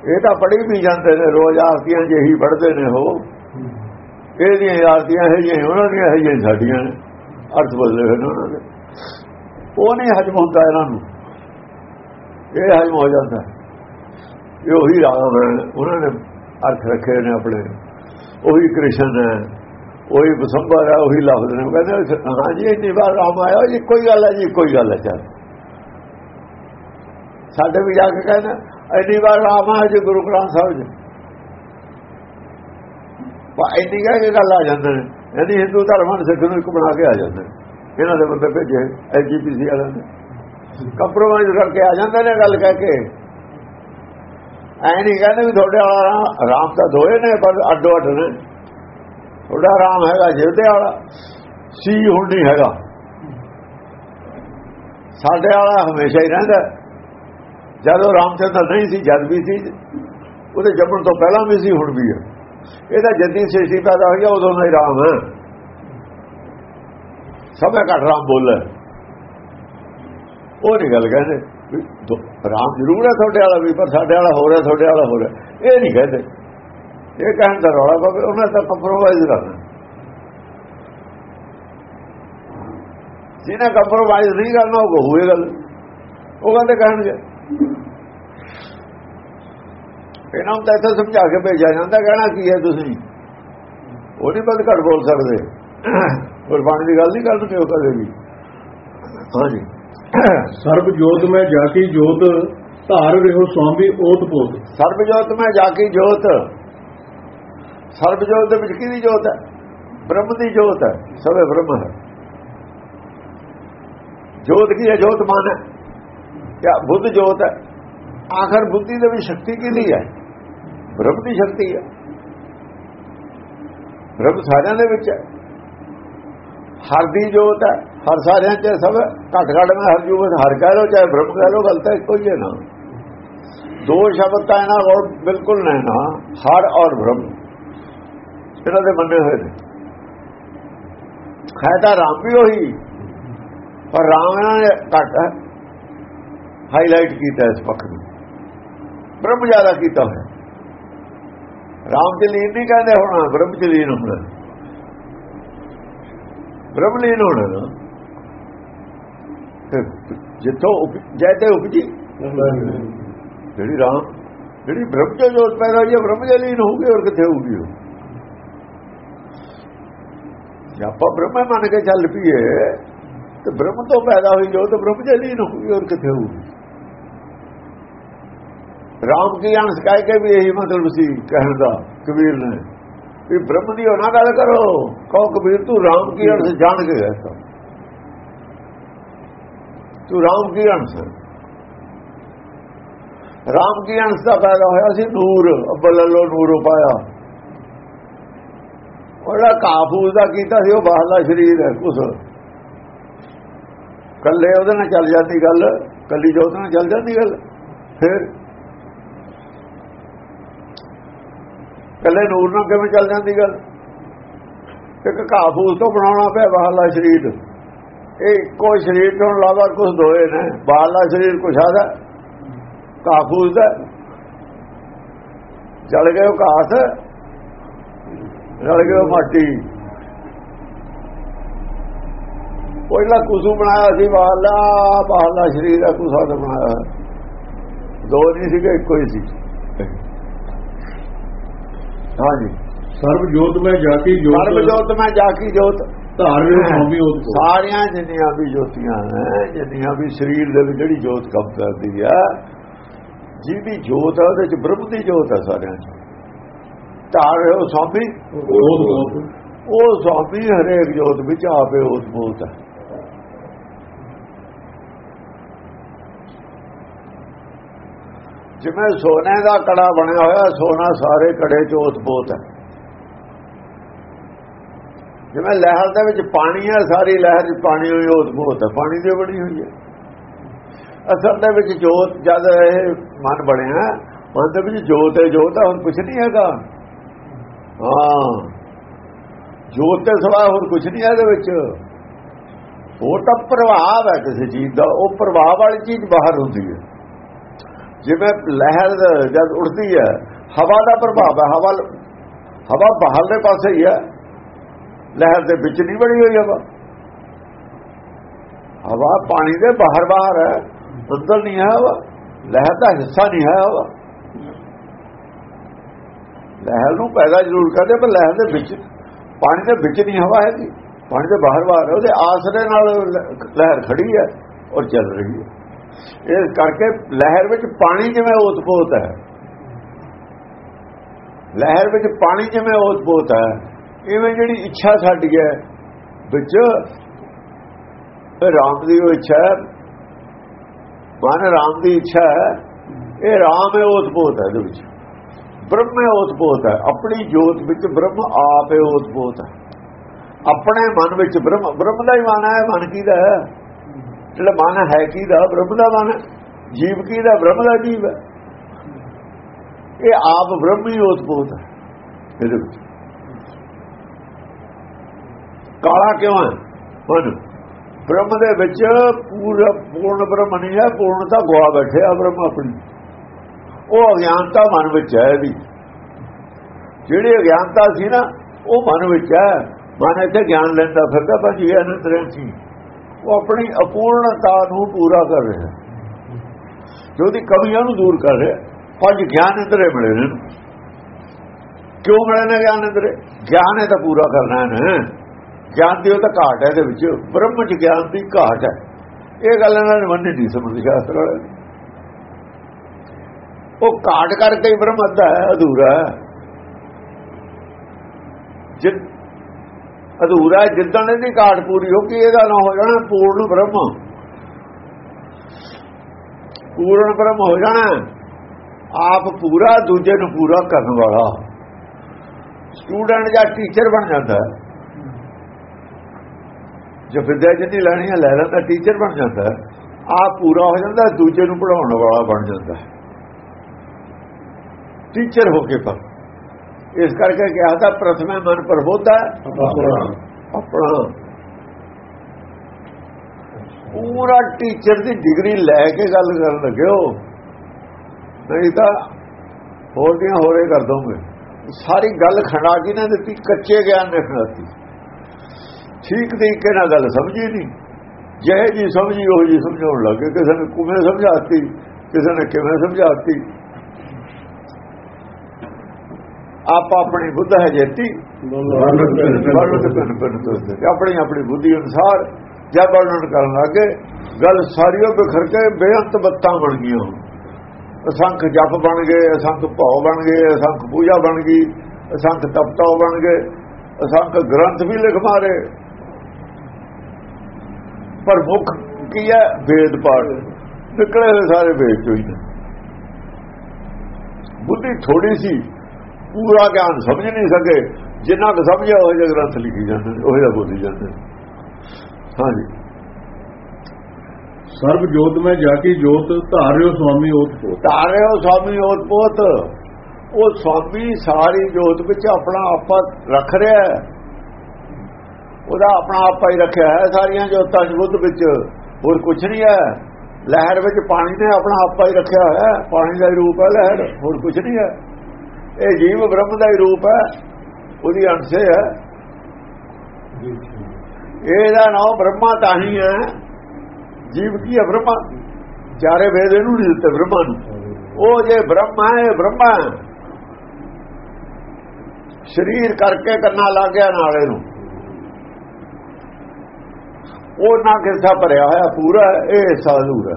ਇਹ ਤਾਂ ਪੜ੍ਹੀ ਵੀ ਜਾਂਦੇ ਨੇ, ਰੋਜ਼ ਆਰਤੀਆਂ ਜਿਹੀ ਪੜ੍ਹਦੇ ਨੇ ਹੋ ਇਹਦੀਆਂ ਆਰਤੀਆਂ ਹੈ ਜਿਹੀਆਂ, ਉਹਨਾਂ ਦੀਆਂ ਹੈ ਜਿਹੀਆਂ ਸਾਡੀਆਂ ਨੇ, ਅਰਥ ਬਦਲੇ ਹੋਏ ਨੇ ਉਹਨਾਂ ਦੇ। ਉਹ ਨਹੀਂ ਹਜਮ ਹੁੰਦਾ ਇਹਨਾਂ ਨੂੰ। ਇਹ ਹਜਮ ਹੋ ਜਾਂਦਾ। ਇਹ ਉਹੀ ਰਾਮ ਹੈ, ਉਹਨਾਂ ਨੇ ਅਰਥ ਰੱਖੇ ਨੇ ਆਪਣੇ। ਉਹੀ ਕ੍ਰਿਸ਼ਨ ਹੈ, ਉਹੀ ਬਸੰਬਰ ਹੈ, ਉਹੀ ਲਫ਼ਜ਼ ਨੇ। ਉਹ ਕਹਿੰਦੇ ਹਾਂ ਜੀ, ਇੰਨੀ ਵਾਰ ਰਾਮ ਆਇਆ, ਜੀ, ਕੋਈ ਗੱਲ ਹੈ ਜੀ, ਕੋਈ ਗੱਲ ਹੈ, ਚੱਲ। ਸਾਡੇ ਵੀ ਜਾ ਕੇ ਕਹਿੰਦਾ ਇੰਨੀ ਵਾਰ ਰਾਮ ਆਇਆ ਜੀ ਗੁਰੂ ਗ੍ਰੰਥ ਸਾਹਿਬ ਜੀ। ਵਾ ਇੰਨੀ ਕਹਿ ਕੇ ਗੱਲ ਆ ਜਾਂਦੇ ਨੇ। ਇਹਦੀ ਹਿੰਦੂ ਧਰਮ ਨੂੰ ਸਿੱਖ ਨੂੰ ਇੱਕ ਬਣਾ ਕੇ ਆ ਜਾਂਦੇ ਨੇ। ਇਹਨਾਂ ਦੇ ਬੰਦੇ ਭੇਜੇ ਐਜੀਪੀਸੀ ਵਾਲਿਆਂ ਨੇ। ਕੰਪਰੋਮਾਈਜ਼ ਕਰਕੇ ਆ ਜਾਂਦੇ ਨੇ ਗੱਲ ਕਹਿ ਕੇ। ਐ ਨਹੀਂ ਕਹਿੰਦੇ ਵੀ ਤੁਹਾਡੇ ਵਾਲਾ ਰਾਮ ਤਾਂ ਦੋਏ ਨੇ, ਪਰ ਅੱਡੋ ਅੱਡ ਨੇ। ਤੁਹਾਡਾ ਰਾਮ ਹੈਗਾ ਜਿਹਦੇ ਵਾਲਾ, ਸੀ ਹੁਣ ਨਹੀਂ ਹੈਗਾ। ਸਾਡੇ ਵਾਲਾ ਹਮੇਸ਼ਾ ਹੀ ਰਹਿੰਦਾ। ਜਦ ਜਦੋਂ ਰਾਮਚੰਦਰ ਨਹੀਂ ਸੀ, ਜਦ ਵੀ ਸੀ, ਉਹਦੇ ਜੰਮਣ ਤੋਂ ਪਹਿਲਾਂ ਵੀ ਸੀ, ਹੁਣ ਵੀ ਹੈ। ਇਹਦਾ ਜੱਦੀ ਸੇਸੀ ਪੈਦਾ ਹੋਇਆ ਉਦੋਂ ਦਾ ਹੀ ਰਾਮ ਹੈ। ਸਭੇ ਘਟ ਰਾਮ ਬੋਲੇ। ਉਹ ਨਹੀਂ ਗੱਲ ਕਹਿੰਦੇ ਵੀ ਰਾਮ ਜ਼ਰੂਰ ਹੈ ਤੁਹਾਡੇ ਵਾਲਾ ਵੀ, ਪਰ ਸਾਡੇ ਵਾਲਾ ਹੋ ਰਿਹਾ ਤੁਹਾਡੇ ਵਾਲਾ ਹੋ। ਰਿਹਾ ਇਹ ਨਹੀਂ ਕਹਿੰਦੇ। ਇਹ ਕਹਿਣ ਦਾ ਰੌਲਾ ਬਾਬੇ ਉਹਨਾਂ ਦਾ ਕੰਪਰੋਮਾਈਜ਼ ਕਰਨਾ। ਜਿਹਨੇ ਕੰਪਰੋਮਾਈਜ਼ ਨਹੀਂ ਕਰਨਾ, ਉਹ ਹੋਵੇ ਗੱਲ। ਉਹ ਕਹਿੰਦੇ ਕਹਿਣਗੇ। ਇਹਨਾਂ ਨੂੰ ਤਾਂ ਇੱਥੇ ਸਮਝਾ ਕੇ ਭੇਜਿਆ ਜਾਂਦਾ ਕਹਿਣਾ ਕੀ ਹੈ ਤੁਸੀਂ? ਉਹ ਨਹੀਂ ਬੰਦ ਘੜ ਬੋਲ ਸਕਦੇ। ਗੁਰਬਾਣੀ ਦੀ ਗੱਲ ਨਹੀਂ ਕਰਨ ਕਿਉਂ ਕਦੇ ਵੀ ਹਾਂਜੀ। ਸਰਬ ਜੋਤ ਮੈਂ ਜਾ ਕੀ ਜੋਤ ਧਾਰ ਰਹੋ ਸਵਾਮੀ ਓਤ ਪੋਤ। ਸਰਬ ਜੋਤ ਮੈਂ ਜਾ ਕੇ ਜੋਤ। ਸਰਬ ਜੋਤ ਦੇ ਵਿੱਚ ਕਿਹਦੀ ਜੋਤ ਹੈ? ਬ੍ਰਹਮ ਦੀ ਜੋਤ ਹੈ ਸਭੇ ਬ੍ਰਹਮ ਹੈ। ਜੋਤ ਕੀ ਹੈ? ਜੋਤ ਮਾਨ ਹੈ। ਕਿਆ ਬੁੱਧ ਜੋਤ ਹੈ। ਆਖਰ ਬੁੱਧੀ ਦੇ ਵਿੱਚ ਸ਼ਕਤੀ ਕਿਹਦੀ ਹੈ? ਬ੍ਰਹਮ ਦੀ ਸ਼ਕਤੀ ਹੈ। ਬ੍ਰਹਮ ਸਾਰਿਆਂ ਦੇ ਵਿੱਚ ਹੈ। ਹਰ ਦੀ ਜੋਤ ਹੈ। ਹਰ ਸਾਰਿਆਂ ਚ ਸਭ ਘਟ ਘਟ ਮੈਂ ਹਰ ਜੂਵਤ ਹਰ ਕਹਿ ਲੋ ਚਾਹੇ ਬ੍ਰਹਮ ਕਹਿ ਲੋ ਗਲਤ ਹੈ ਕੋਈ ਹੈ ਨਾ। ਦੋ ਸ਼ਬਦ ਤਾਂ ਇਹਨਾਂ ਕੋਲ ਬਿਲਕੁਲ ਨਹੀਂ ਨਾ, ਹਰ ਔਰ ਬ੍ਰਹਮ। ਇਹਨਾਂ ਦੇ ਮੰਨੇ ਹੋਏ ਨੇ। ਖਾਇਦਾ ਰਾਮ ਵੀ ਉਹੀ, ਪਰ ਰਾਮ ਇਹਨਾਂ ਨੇ ਘੱਟ ਹਾਈਲਾਈਟ ਕੀਤਾ ਇਸ ਪੱਖ ਨੂੰ। ਬ੍ਰਹਮ ਜ਼ਿਆਦਾ ਕੀਤਾ ਹੋਇਆ। ਰਾਮ ਚ ਲੀਨ ਨਹੀਂ ਕਹਿੰਦੇ ਹੋਣਾ ਬ੍ਰਹਮ ਚ ਲੀਨ ਹੋਣਾ ਬ੍ਰਹਮ ਲੀਨ ਹੋਣਾ ਜਿੱਥੋਂ ਉਪ- ਜੈਤੇ ਉਪਜੀ। ਜਿਹੜੀ ਰਾਮ ਜਿਹੜੀ ਬ੍ਰਹਮ ਚ ਜੋਤ ਪੈਦਾ ਹੋਈ ਹੈ ਬ੍ਰਹਮ ਚ ਲੀਨ ਹੋਊਗੀ ਔਰ ਕਿੱਥੇ ਹੋਊਗੀ ਉਹ? ਜੇ ਆਪਾਂ ਬ੍ਰਹਮ ਮੰਨ ਕੇ ਚੱਲ ਪਈਏ, ਤੇ ਬ੍ਰਹਮ ਤੋਂ ਪੈਦਾ ਹੋਈ ਜੋਤ ਬ੍ਰਹਮ ਚ ਲੀਨ ਹੋਊਗੀ ਔਰ ਕਿੱਥੇ ਹੋਊਗੀ? ਰਾਮ ਕੀ ਅੰਸ਼ ਕਹਿ ਕੇ ਵੀ ਇਹੀ ਮਤਲਬ ਸੀ ਕਹਿਣ ਦਾ ਕਬੀਰ ਨੇ? ਵੀ ਬ੍ਰਹਮ ਦੀ ਨਾ ਗੱਲ ਕਰੋ। ਕਹੋ ਕਬੀਰ, ਤੂੰ ਰਾਮ ਕੀ ਅੰਸ਼ ਜਾਣ ਕੇ ਕਹਿਤਾ ਤੂੰ। ਰਾਮ ਕੀ ਅੰਸ਼ ਰਾਮ ਕੀ ਅੰਸ਼ ਦਾ ਪੈਦਾ ਹੋਇਆ ਸੀ ਨੂਰ। ਅੱਬਲ ਅੱਲੋ ਨੂਰ ਪਾਇਆ ਉਹਦਾ ਕਾਫੂਸ ਦਾ ਕੀਤਾ ਸੀ, ਉਹ ਬਾਹਲਾ ਸ਼ਰੀਰ ਹੈ, ਕੁਛ। ਕੱਲੇ ਉਹਦੇ ਨਾਲ ਚੱਲ ਜਾਂਦੀ ਗੱਲ, ਕੱਲੀ ਜੋਤ ਨਾਲ ਚੱਲ ਜਾਂਦੀ ਗੱਲ। ਫਿਰ ਕੱਲੇ ਨੂਰ ਨਾਲ ਕਿਵੇਂ ਚੱਲ ਜਾਂਦੀ ਗੱਲ? ਇੱਕ ਕਾਫੂਸ ਤੋਂ ਬਣਾਉਣਾ ਪਿਆ ਬਾਹਲਾ ਸ਼ਰੀਰ। ਇਹ ਇੱਕੋ ਸ਼ਰੀਰ ਤੋਂ ਇਲਾਵਾ ਕੁਝ ਦੋਏ ਨੇ। ਬਾਹਲਾ ਸ਼ਰੀਰ ਕੁਛ ਆਦਾ। ਕਾਫੂਸ ਦਾ। ਜਲ ਗਏ ਉਹ ਘਾਸ। ਰਲ ਗਏ ਉਹ ਮਾਟੀ। ਪਹਿਲਾ ਕੁਸੂ ਬਣਾਇਆ ਸੀ ਬਾਹਲਾ ਬਾਹਲਾ ਸ਼ਰੀਰ ਦਾ ਕੁਸਾ ਦਾ ਬਣਾਇਆ ਦੋ ਨਹੀਂ ਸੀਗੇ, ਇੱਕੋ ਹੀ ਸੀ। ਹਾਂਜੀ। ਸਰਬ ਜੋਤ ਮੈਂ ਜਾ ਕੀ ਸਰਬ ਜੋਤ ਜੋਤ। ਮੈਂ ਜਾ ਕੀ ਜੋਤ ਧਾਰ ਰਹੋ ਸਵਾਮੀ ਓਤ ਪੋਤ ਸਾਰੀਆਂ ਜਿੰਨੀਆਂ ਵੀ ਜੋਤੀਆਂ ਨੇ ਜਿੰਨੀਆਂ ਵੀ ਸਰੀਰ ਦੇ ਵਿੱਚ ਜਿਹੜੀ ਜੋਤ ਕੰਮ ਕਰਦੀ ਆ ਜਿਹਦੀ ਜੋਤ ਹੈ ਉਹਦੇ ਚ ਬ੍ਰਹਮ ਦੀ ਜੋਤ ਹੈ ਸਾਰਿਆਂ ਚ। ਧਾਰ ਓਤ ਪੋਤ ਉਹ ਸਵਾਮੀ। ਹਰੇਕ ਜੋਤ ਵਿੱਚ ਆਪੇ ਉਸ ਬੋਤ ਹੈ ਜਿਵੇਂ ਸੋਨੇ ਦਾ ਕੜਾ ਬਣਿਆ ਹੋਇਆ, ਸੋਨਾ ਸਾਰੇ ਕੜੇ ਚ ਉਸ ਹੈ। ਜਿਵੇਂ ਲਹਿਰ ਦੇ ਵਿੱਚ ਪਾਣੀ ਹੈ, ਸਾਰੀ ਲਹਿਰ ਚ ਪਾਣੀ ਹੋਈ, ਉਸ ਬੋਤ ਹੈ। ਪਾਣੀ ਦੀ ਬਣੀ ਹੋਈ ਹੈ। ਅਸਲ ਦੇ ਵਿੱਚ ਜੋਤ, ਜਦ ਇਹ ਮਨ ਬਣਿਆ, ਮਨ ਦੇ ਵਿੱਚ ਜੋਤ ਹੈ ਜੋਤ ਹੈ ਹੁਣ ਕੁਝ ਨਹੀਂ ਹੈਗਾ। ਹਾਂ। ਜੋਤ ਦੇ ਸਵਾ ਹੋਰ ਕੁਝ ਨਹੀਂ ਹੈ ਇਹਦੇ ਵਿੱਚ। ਉਹ ਤਾਂ ਪ੍ਰਭਾਵ ਹੈ ਕਿਸੇ ਚੀਜ਼ ਦਾ। ਉਹ ਪ੍ਰਭਾਵ ਵਾਲੀ ਚੀਜ਼ ਬਾਹਰ ਹੁੰਦੀ ਹੈ। ਜਿਵੇਂ ਲਹਿਰ ਜਦ ਉੱਠਦੀ ਹੈ, ਹਵਾ ਦਾ ਪ੍ਰਭਾਵ ਹੈ, ਹਵਾ ਹਵਾ ਬਾਹਰ ਦੇ ਪਾਸੇ ਹੀ ਹੈ। ਲਹਿਰ ਦੇ ਵਿੱਚ ਨਹੀਂ ਬਣੀ ਹੋਈ ਹਵਾ। ਹਵਾ ਪਾਣੀ ਦੇ ਬਾਹਰ ਬਾਹਰ ਹੈ, ਅੰਦਰ ਨਹੀਂ ਹੈ ਹਵਾ, ਲਹਿਰ ਦਾ ਹਿੱਸਾ ਨਹੀਂ ਹੈ ਹਵਾ। ਲਹਿਰ ਨੂੰ ਪੈਦਾ ਜ਼ਰੂਰ ਕਰਦੇ, ਪਰ ਲਹਿਰ ਦੇ ਵਿੱਚ, ਪਾਣੀ ਦੇ ਵਿੱਚ ਨਹੀਂ ਹਵਾ ਹੈਗੀ। ਪਾਣੀ ਦੇ ਬਾਹਰ ਬਾਹਰ ਉਹਦੇ ਆਸਰੇ ਨਾਲ ਲਹਿਰ ਖੜੀ ਹੈ ਔਰ ਚੱਲ ਰਹੀ ਹੈ। ਇਸ ਕਰਕੇ ਲਹਿਰ ਵਿੱਚ ਪਾਣੀ ਜਿਵੇਂ ਉਤਪੋਤ ਹੈ? ਲਹਿਰ ਵਿੱਚ ਪਾਣੀ ਜਿਵੇਂ ਉਤਪੋਤ ਹੈ? ਇਵੇਂ ਜਿਹੜੀ ਇੱਛਾ ਸਾਡੀ ਹੈ, ਵਿੱਚ ਰਾਮ ਦੀ ਉਹ ਇੱਛਾ ਹੈ। ਮਨ ਰਾਮ ਦੀ ਇੱਛਾ ਹੈ, ਇਹ ਰਾਮ ਹੈ ਉਤਪੋਤ ਹੈ ਇਹਦੇ ਵਿੱਚ। ਬ੍ਰਹਮ ਹੈ ਉਤਪੋਤ ਹੈ। ਆਪਣੀ ਜੋਤ ਵਿੱਚ ਬ੍ਰਹਮ ਆਪ ਹੈ ਉਤਪੋਤ ਹੈ। ਆਪਣੇ ਮਨ ਵਿੱਚ ਬ੍ਰਹਮ ਬ੍ਰਹਮ ਦਾ ਹੀ ਮਨ ਹੈ, ਮਨ ਕੀ ਦਾ ਹੈ? ਜਿਹੜਾ ਮਨ ਹੈ ਕੀ ਦਾ ਬ੍ਰਹਮ ਦਾ ਮਨ ਜੀਵ ਕੀ ਦਾ ਬ੍ਰਹਮ ਦਾ ਜੀਵ ਹੈ। ਇਹ ਆਪ ਬ੍ਰਹਮ ਹੀ ਉਤਪੋਤ ਹੈ। ਇਹਦੇ ਵਿੱਚ। ਕਾਲਾ ਕਿਉਂ ਹੈ? ਮਨ ਬ੍ਰਹਮ ਦੇ ਵਿੱਚ ਪੂਰਾ ਪੂਰਨ ਬ੍ਰਹਮ ਨਹੀਂ ਹੈ। ਪੂਰਨਤਾ ਗਵਾ ਬੈਠਿਆ ਬ੍ਰਹਮ ਆਪਣੀ। ਉਹ ਅਗਿਆਨਤਾ ਮਨ ਵਿੱਚ ਹੈ ਇਹਦੀ। ਜਿਹੜੀ ਅਗਿਆਨਤਾ ਸੀ ਨਾ, ਉਹ ਮਨ ਵਿੱਚ ਹੈ। ਮਨ ਇੱਥੇ ਗਿਆਨ ਲੈਂਦਾ ਫਿਰਦਾ ਪਰ ਜੀ ਅਨੰਤ ਰਹਿੰਦੀ ਉਹ ਆਪਣੀ ਅਪੂਰਨਤਾ ਨੂੰ ਪੂਰਾ ਕਰ ਰਿਹਾ ਜੋ ਦੀ ਕਮੀਆਂ ਨੂੰ ਦੂਰ ਕਰ ਰਿਹਾ ਪੰਜ ਗਿਆਨ ਇੰਦਰੇ ਮਿਲੇ ਨੇ ਕਿਉਂ ਮਿਲੇ ਨੇ ਗਿਆਨ ਇੰਦਰੇ? ਗਿਆਨ ਇਹ ਤਾਂ ਪੂਰਾ ਕਰਨਾ ਹੈ ਗਿਆਨ ਦੀ ਉਹ ਤਾਂ ਘਾਟ ਹੈ ਇਹਦੇ ਵਿੱਚ। ਬ੍ਰਹਮ ਚ ਗਿਆਨ ਦੀ ਘਾਟ ਹੈ। ਇਹ ਗੱਲ ਇਹਨਾਂ ਨੇ ਮੰਨੀ ਨਹੀਂ ਸਮਝ ਸ਼ਾਸਤਰ ਵਾਲੇ ਉਹ ਘਾਟ ਕਰਕੇ ਹੀ ਬ੍ਰਹਮ ਅੱਧਾ ਹੈ, ਅਧੂਰਾ ਹੈ। ਅਧੂਰਾ ਜਿੱਦਣ ਇਹਦੀ ਘਾਟ ਪੂਰੀ ਹੋ ਗਈ, ਇਹਦਾ ਨਾ ਹੋ ਜਾਣਾ ਪੂਰਨ ਬ੍ਰਹਮ। ਪੂਰਨ ਬ੍ਰਹਮ ਹੋ ਜਾਣਾ ਆਪ ਪੂਰਾ, ਦੂਜੇ ਨੂੰ ਪੂਰਾ ਕਰਨ ਵਾਲਾ। ਸਟੂਡੈਂਟ ਜਾਂ ਟੀਚਰ ਬਣ ਜਾਂਦਾ ਹੈ। ਜੋ ਵਿਦਿਆ ਜਿੰਨੀ ਲੈਣੀ ਹੈ, ਲੈ ਲੈਂਦਾ ਟੀਚਰ ਬਣ ਜਾਂਦਾ ਆਪ ਪੂਰਾ ਹੋ ਜਾਂਦਾ, ਦੂਜੇ ਨੂੰ ਪੜਾਉਣ ਵਾਲਾ ਬਣ ਜਾਂਦਾ ਟੀਚਰ ਹੋ ਕੇ ਪਰ ਇਸ ਕਰਕੇ ਕਿਹਾ ਤਾਂ ਪ੍ਰਥਮੇ ਮਨ ਪਰ ਹੋਦਾ ਆਪਣਾ। ਪੂਰਾ ਟੀਚਰ ਦੀ ਡਿਗਰੀ ਲੈ ਕੇ ਗੱਲ ਕਰਨ ਲੱਗਿਓ। ਨਹੀਂ ਤਾਂ ਹੋਰ ਦੀਆਂ ਹੋਰੇ ਕਰ ਦੋਗੇ। ਸਾਰੀ ਗੱਲ ਖੰਡਾ ਕੇ ਨਾ ਦਿੱਤੀ ਕੱਚੇ ਗਿਆਨ ਨੇ ਖੜਾਤੀ ਠੀਕ ਤਰੀਕੇ ਨਾਲ ਗੱਲ ਸਮਝੀ ਨਹੀਂ। ਜਿਹੇ ਜੀ ਸਮਝੀ ਉਹ ਜੀ ਸਮਝਾਉਣ ਲੱਗੇ ਕਿਸੇ ਨੇ ਕਿਵੇਂ ਸਮਝਾਤੀ ਕਿਸੇ ਨੇ ਕਿਵੇਂ ਸਮਝਾਤੀ ਆਪ ਆਪਣੀ ਬੁੱਧ ਹੈ ਜੇਤੀ। ਆਪਣੀ ਆਪਣੀ ਬੁੱਧੀ ਅਨੁਸਾਰ ਜਦ ਵਰਣਨ ਕਰਨ ਲੱਗੇ। ਗੱਲ ਸਾਰੀਓ ਬਿਖਰ ਕੇ ਬੇਅੰਤ ਬੱਤਾਂ ਬਣ ਗਈਆਂ। ਅਸੰਖ ਜਪ ਬਣ ਗਏ, ਅਸੰਖ ਭਾਉ ਬਣ ਗਏ, ਅਸੰਖ ਪੂਜਾ ਬਣ ਗਈ, ਅਸੰਖ ਤਪਤਾਉ ਬਣ ਗਏ, ਅਸੰਖ ਗ੍ਰੰਥ ਵੀ ਲਿਖ ਮਾਰੇ। ਪਰ ਮੁੱਖ ਕੀ ਹੈ? ਵੇਦ ਪਾਠ। ਨਿਕਲੇ ਹੋਏ ਸਾਰੇ ਵੇਦ ਚੋਂ ਹੀ ਬੁੱਧੀ ਥੋੜੀ ਸੀ। ਪੂਰਾ ਗਿਆਨ ਸਮਝ ਨਹੀਂ ਸਕੇ। ਜਿੰਨਾ ਕੁ ਸਮਝਿਆ ਉਹ ਜਿਹੇ ਗ੍ਰੰਥ ਲਿਖੀ ਜਾਂਦੇ ਉਹ ਜਿਹਾ ਬੋਲੀ ਜਾਂਦੇ ਹਾਂਜੀ। ਸਰਬ ਜੋਤ ਮੈਂ ਜਾ ਕੇ ਜੋਤ ਧਾਰਿਓ ਸੁਆਮੀ ਓਤ ਪੋਤ। ਧਾਰਿਓ ਸੁਆਮੀ ਓਤ ਪੋਤ। ਉਹ ਸੁਆਮੀ ਸਾਰੀ ਜੋਤ ਵਿੱਚ ਆਪਣਾ ਆਪਾ ਰੱਖ ਰਿਹਾ ਹੈ। ਉਹਦਾ ਆਪਣਾ ਆਪਾ ਹੀ ਰੱਖਿਆ ਹੈ ਸਾਰੀਆਂ ਜੋਤਾਂ ਜੁੱਧ ਵਿੱਚ। ਹੋਰ ਕੁਝ ਨਹੀਂ ਹੈ। ਲਹਿਰ ਵਿੱਚ ਪਾਣੀ ਨੇ ਆਪਣਾ ਆਪਾ ਹੀ ਰੱਖਿਆ ਹੈ। ਪਾਣੀ ਦਾ ਰੂਪ ਹੈ ਲਹਿਰ ਹੋਰ ਕੁਝ ਨਹੀਂ ਹੈ। ਇਹ ਜੀਵ ਬ੍ਰਹਮ ਦਾ ਹੀ ਰੂਪ ਹੈ, ਉਹਦੀ ਅੰਸ਼ ਹੈ। ਇਹਦਾ ਨਾਮ ਬ੍ਰਹਮਾ ਤਾਂ ਹੀ ਹੈ। ਜੀਵ ਕੀ ਹੈ ਬ੍ਰਹਮਾ? ਜਾਰੇ ਵੇਦ ਨੂੰ ਨਹੀਂ ਦਿੱਤੇ ਬ੍ਰਹਮਾ ਨੂੰ। ਉਹ ਜੇ ਬ੍ਰਹਮਾ ਹੈ ਬ੍ਰਹਮਾ ਸਰੀਰ ਕਰਕੇ ਕੰਨਾ ਲੱਗ ਗਿਆ ਨਾਲੇ ਨੂੰ ਉਹ ਨਾ ਕਿਸਾ ਭਰਿਆ ਹੋਇਆ, ਪੂਰਾ ਇਹ ਹਿੱਸਾ ਅਧੂਰਾ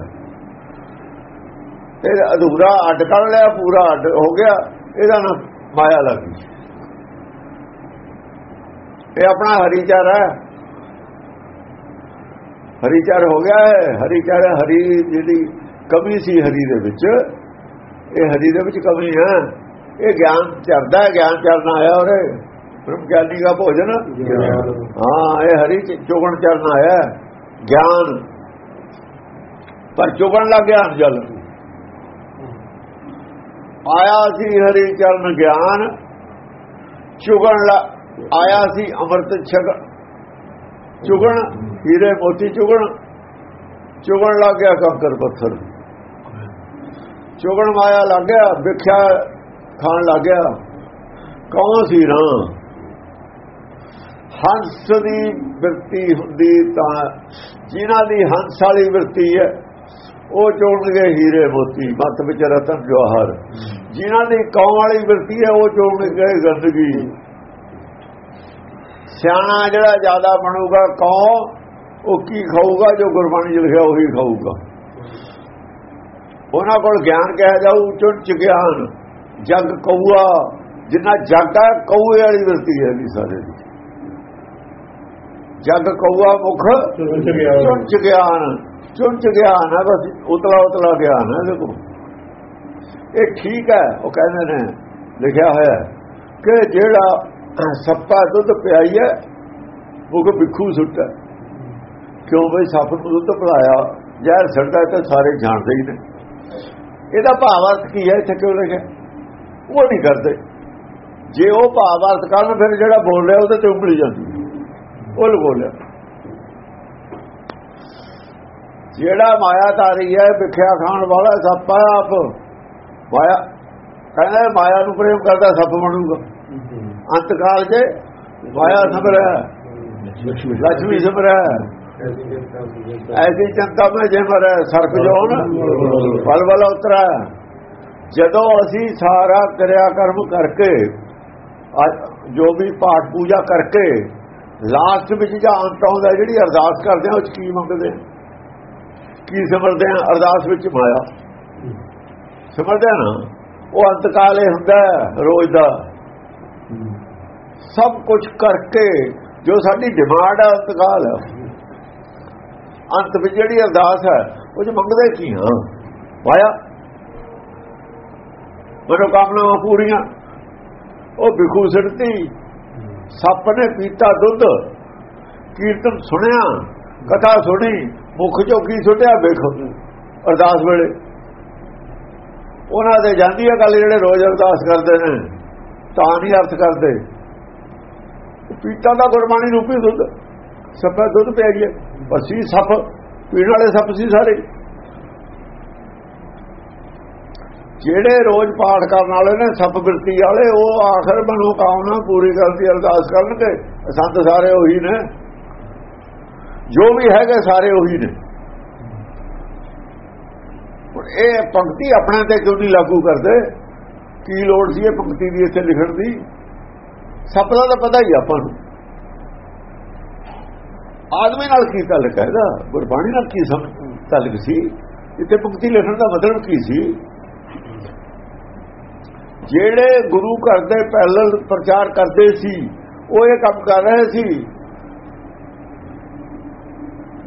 ਇਹ ਅਧੂਰਾ ਅੱਡ ਕਰ ਲਿਆ, ਪੂਰਾ ਅੱਡ ਹੋ ਗਿਆ। ਇਹਦਾ ਨਾ ਮਾਇਆ ਲੱਗ ਗਈ ਇਹ ਆਪਣਾ ਹਰੀਚਾਰ ਹੈ। ਹਰੀਚਾਰ ਹੋ ਗਿਆ ਹੈ ਹਰੀਚਾਰ ਹਰੀ ਜਿਹੜੀ ਕਮੀ ਸੀ ਹਰੀ ਦੇ ਵਿੱਚ। ਇਹ ਹਰੀ ਦੇ ਵਿੱਚ ਕਮੀ ਹੈ। ਇਹ ਗਿਆਨ ਚੜਦਾ ਗਿਆਨ ਚੜਨਾ ਆਇਆ ਔਰ ਬ੍ਰਹਮ ਗਿਆਨੀ ਦਾ ਭੋਜਨ। ਹਾਂ, ਇਹ ਹਰੀ ਚੁਗਣ ਚੜਨਾ ਆਇਆ। ਗਿਆਨ। ਪਰ ਚੁਗਣ ਲੱਗ ਗਿਆ, ਜਲ। ਆਇਆ ਸੀ ਹਰੀ ਚਰਨ ਗਿਆਨ, ਚੁਗਣ ਲਾ, ਆਇਆ ਸੀ ਅੰਮ੍ਰਿਤ ਛਕ। ਚੁਗਣ, ਹੀਰੇ ਮੋਤੀ ਚੁਗਣ ਚੁਗਣ ਲੱਗ ਗਿਆ ਕੰਕਰ ਪੱਥਰ। ਚੁਗਣ ਮਾਇਆ ਲੱਗ ਗਿਆ, ਵਿਖਿਆ ਖਾਣ ਲੱਗ ਗਿਆ। ਕੌਣ ਸੀ ਰਾਂ ਹੰਸ ਦੀ ਵਰਤੀ ਹੁੰਦੀ ਤਾਂ, ਜਿਨ੍ਹਾਂ ਦੀ ਹੰਸ ਵਾਲੀ ਵਰਤੀ ਹੈ ਉਹ ਚੋਣਗੇ ਹੀਰੇ ਮੋਤੀ ਮੱਤ ਵਿੱਚ ਰਤਨ ਜਵਾਹਰ। ਜਿਨ੍ਹਾਂ ਦੀ ਕੌਮ ਵਾਲੀ ਵਰਤੀ ਹੈ ਉਹ ਚੋਣਗੇ ਗੰਦਗੀ। ਸਿਆਣਾ ਜਿਹੜਾ ਜ਼ਿਆਦਾ ਬਣੂਗਾ ਕੌਮ ਉਹ ਕੀ ਖਾਊਗਾ? ਜੋ ਗੁਰਬਾਣੀ 'ਚ ਲਿਖਿਆ ਉਹੀ ਖਾਊਗਾ। ਉਹਨਾਂ ਕੋਲ ਗਿਆਨ ਕਿਹਾ ਜਾਊ ਚੁੱਚ ਗਿਆਨ। ਜਗ ਕਊਆ ਜਿੰਨਾ ਜਗ ਹੈ ਕਊਏ ਵਾਲੀ ਵਰਤੀ ਹੈ ਵੀ ਸਾਰੇ ਦੀ। ਜਗ ਕਊਆ ਮੁਖ ਚੁੱਚ ਗਿਆਨ। ਚੁੱਚ ਗਿਆਨ ਹੈ ਬਸ ਉਤਲਾ ਉਤਲਾ ਗਿਆਨ ਹੈ ਦੇਖੋ ਇਹ ਠੀਕ ਹੈ, ਉਹ ਕਹਿੰਦੇ ਨੇ, ਲਿਖਿਆ ਹੋਇਆ ਕਿ ਜਿਹੜਾ ਸੱਪਾ ਦੁੱਧ ਪਿਆਈ ਹੈ, ਉਹ ਬਿੱਖੂ ਸੁੱਟਾ ਕਿਉਂ ਬਈ ਸੱਪ ਨੂੰ ਦੁੱਧ ਪਿਲਾਇਆ? ਜ਼ਹਿਰ ਛੱਡਦਾ ਤਾਂ ਸਾਰੇ ਜਾਣਦੇ ਹੀ ਨੇ। ਇਹਦਾ ਭਾਵ ਅਰਥ ਕੀ ਹੈ ਇੱਥੇ ਕਿਉਂ ਲਿਖਿਆ? ਉਹ ਨਹੀਂ ਕਰਦੇ। ਜੇ ਉਹ ਭਾਵ ਅਰਥ ਕਰਨ, ਫਿਰ ਜਿਹੜਾ ਬੋਲ ਰਿਹਾ ਉਹਦੇ ਤੇ ਉਂਗਲੀ ਜਾਂਦੀ ਉਹ ਬੋਲਿਆ ਜਿਹੜਾ ਮਾਇਆ ਧਾਰੀ ਹੈ ਵਿਖਿਆ ਖਾਣ ਵਾਲਾ ਸੱਪ ਹੈ ਆਪ। ਮਾਇਆ ਕਹਿੰਦਾ ਮਾਇਆ ਨੂੰ ਪ੍ਰੇਮ ਕਰਦਾ, ਸੱਪ ਬਣੂਗਾ। ਅੰਤ ਕਾਲ 'ਚ ਮਾਇਆ ਸਮਰਾ ਲక్ష్ਮੀ ਸਮਰਾ ਐਸੀ ਚੰਤਾ ਮੈਂ ਜੇ ਮਰ ਸਰਕ ਜੋਨ ਬਲ ਬਲ ਉਤਰਾ। ਜਦੋਂ ਅਸੀਂ ਸਾਰਾ ਕਿਰਿਆ ਕਰਮ ਕਰਕੇ ਜੋ ਵੀ ਪਾਠ ਪੂਜਾ ਕਰਕੇ, ਲਾਸਟ ਵਿੱਚ ਜਾਂ ਅੰਤ ਆਉਂਦਾ, ਜਿਹੜੀ ਅਰਦਾਸ ਕਰਦੇ ਆ ਉਹ ਚ ਕੀ ਮੰਗਦੇ? ਆ ਕੀ ਸਮਝਦੇ ਆ? ਅਰਦਾਸ ਵਿੱਚ ਮਾਇਆ। ਸਮਝਦੇ ਨਾ? ਉਹ ਅੰਤਕਾਲੇ ਹੁੰਦਾ ਰੋਜ਼ ਦਾ। ਸਭ ਕੁਝ ਕਰਕੇ ਜੋ ਸਾਡੀ ਡਿਮਾਂਡ ਹੈ ਅੰਤਕਾਲ ਅੰਤ ਵਿੱਚ ਜਿਹੜੀ ਅਰਦਾਸ ਹੈ, ਉਹ ਚ ਮੰਗਦੇ ਕੀ ਹਾਂ ਮਾਇਆ। ਮਨੋ ਕਾਮਨਾਵਾਂ ਪੂਰੀਆਂ। ਉਹ ਬਿਖੂ ਸਿਰਤੀ। ਸੱਪ ਨੇ ਪੀਤਾ ਦੁੱਧ। ਕੀਰਤਨ ਸੁਣਿਆ, ਕਥਾ ਸੁਣੀ। ਮੁਖ ਚੋਂ ਕੀ ਸੁਟਿਆ, ਵੇਖੋ। ਅਰਦਾਸ ਵੇਲੇ। ਉਹਨਾਂ ਦੇ ਜਾਂਦੀ ਹੈ ਗੱਲ ਜਿਹੜੇ ਰੋਜ਼ ਅਰਦਾਸ ਕਰਦੇ ਨੇ, ਤਾਂ ਨਹੀਂ ਅਰਥ ਕਰਦੇ। ਪੀਤਾ ਦਾ ਗੁਰਬਾਣੀ ਰੂਪੀ ਦੁੱਧ ਸੱਪਾ ਦੁੱਧ ਪਿਆ ਗਿਆ ਪਸੀ ਸੱਪ, ਪੀਣ ਵਾਲੇ ਸੱਪ ਸੀ ਸਾਰੇ। ਜਿਹੜੇ ਰੋਜ਼ ਪਾਠ ਕਰਨ ਵਾਲੇ ਨੇ, ਸੱਪ ਬਿਰਤੀ ਵਾਲੇ, ਉਹ ਆਖਰ ਬਣੋ ਕਾਮਨਾ ਪੂਰੀ ਕਰਦੀ ਅਰਦਾਸ ਕਰਨਗੇ। ਸੰਤ ਸਾਰੇ ਉਹੀ ਨੇ। ਜੋ ਵੀ ਹੈਗੇ ਸਾਰੇ ਉਹੀ ਨੇ। ਹੁਣ ਇਹ ਪੰਕਤੀ ਆਪਣੇ ਤੇ ਕਿਉਂ ਨਹੀਂ ਲਾਗੂ ਕਰਦੇ? ਕੀ ਲੋੜ ਸੀ ਇਹ ਪੰਕਤੀ ਦੀ ਇੱਥੇ ਲਿਖਣ ਦੀ? ਸੱਪ ਦਾ ਤਾਂ ਪਤਾ ਹੀ ਆਪਾਂ ਨੂੰ। ਆਦਮੀ ਨਾਲ ਕੀ ਤਾਲੁਕ ਹੈ ਇਹਦਾ? ਗੁਰਬਾਣੀ ਨਾਲ ਕੀ ਤਾਲੁਕ ਸੀ? ਇੱਥੇ ਪੰਕਤੀ ਲਿਖਣ ਦਾ ਮਤਲਬ ਕੀ ਸੀ? ਜਿਹੜੇ ਗੁਰੂ ਘਰ ਦੇ ਪਹਿਲ ਪ੍ਰਚਾਰ ਕਰਦੇ ਸੀ, ਉਹ ਇਹ ਕੰਮ ਕਰ ਰਹੇ ਸੀ।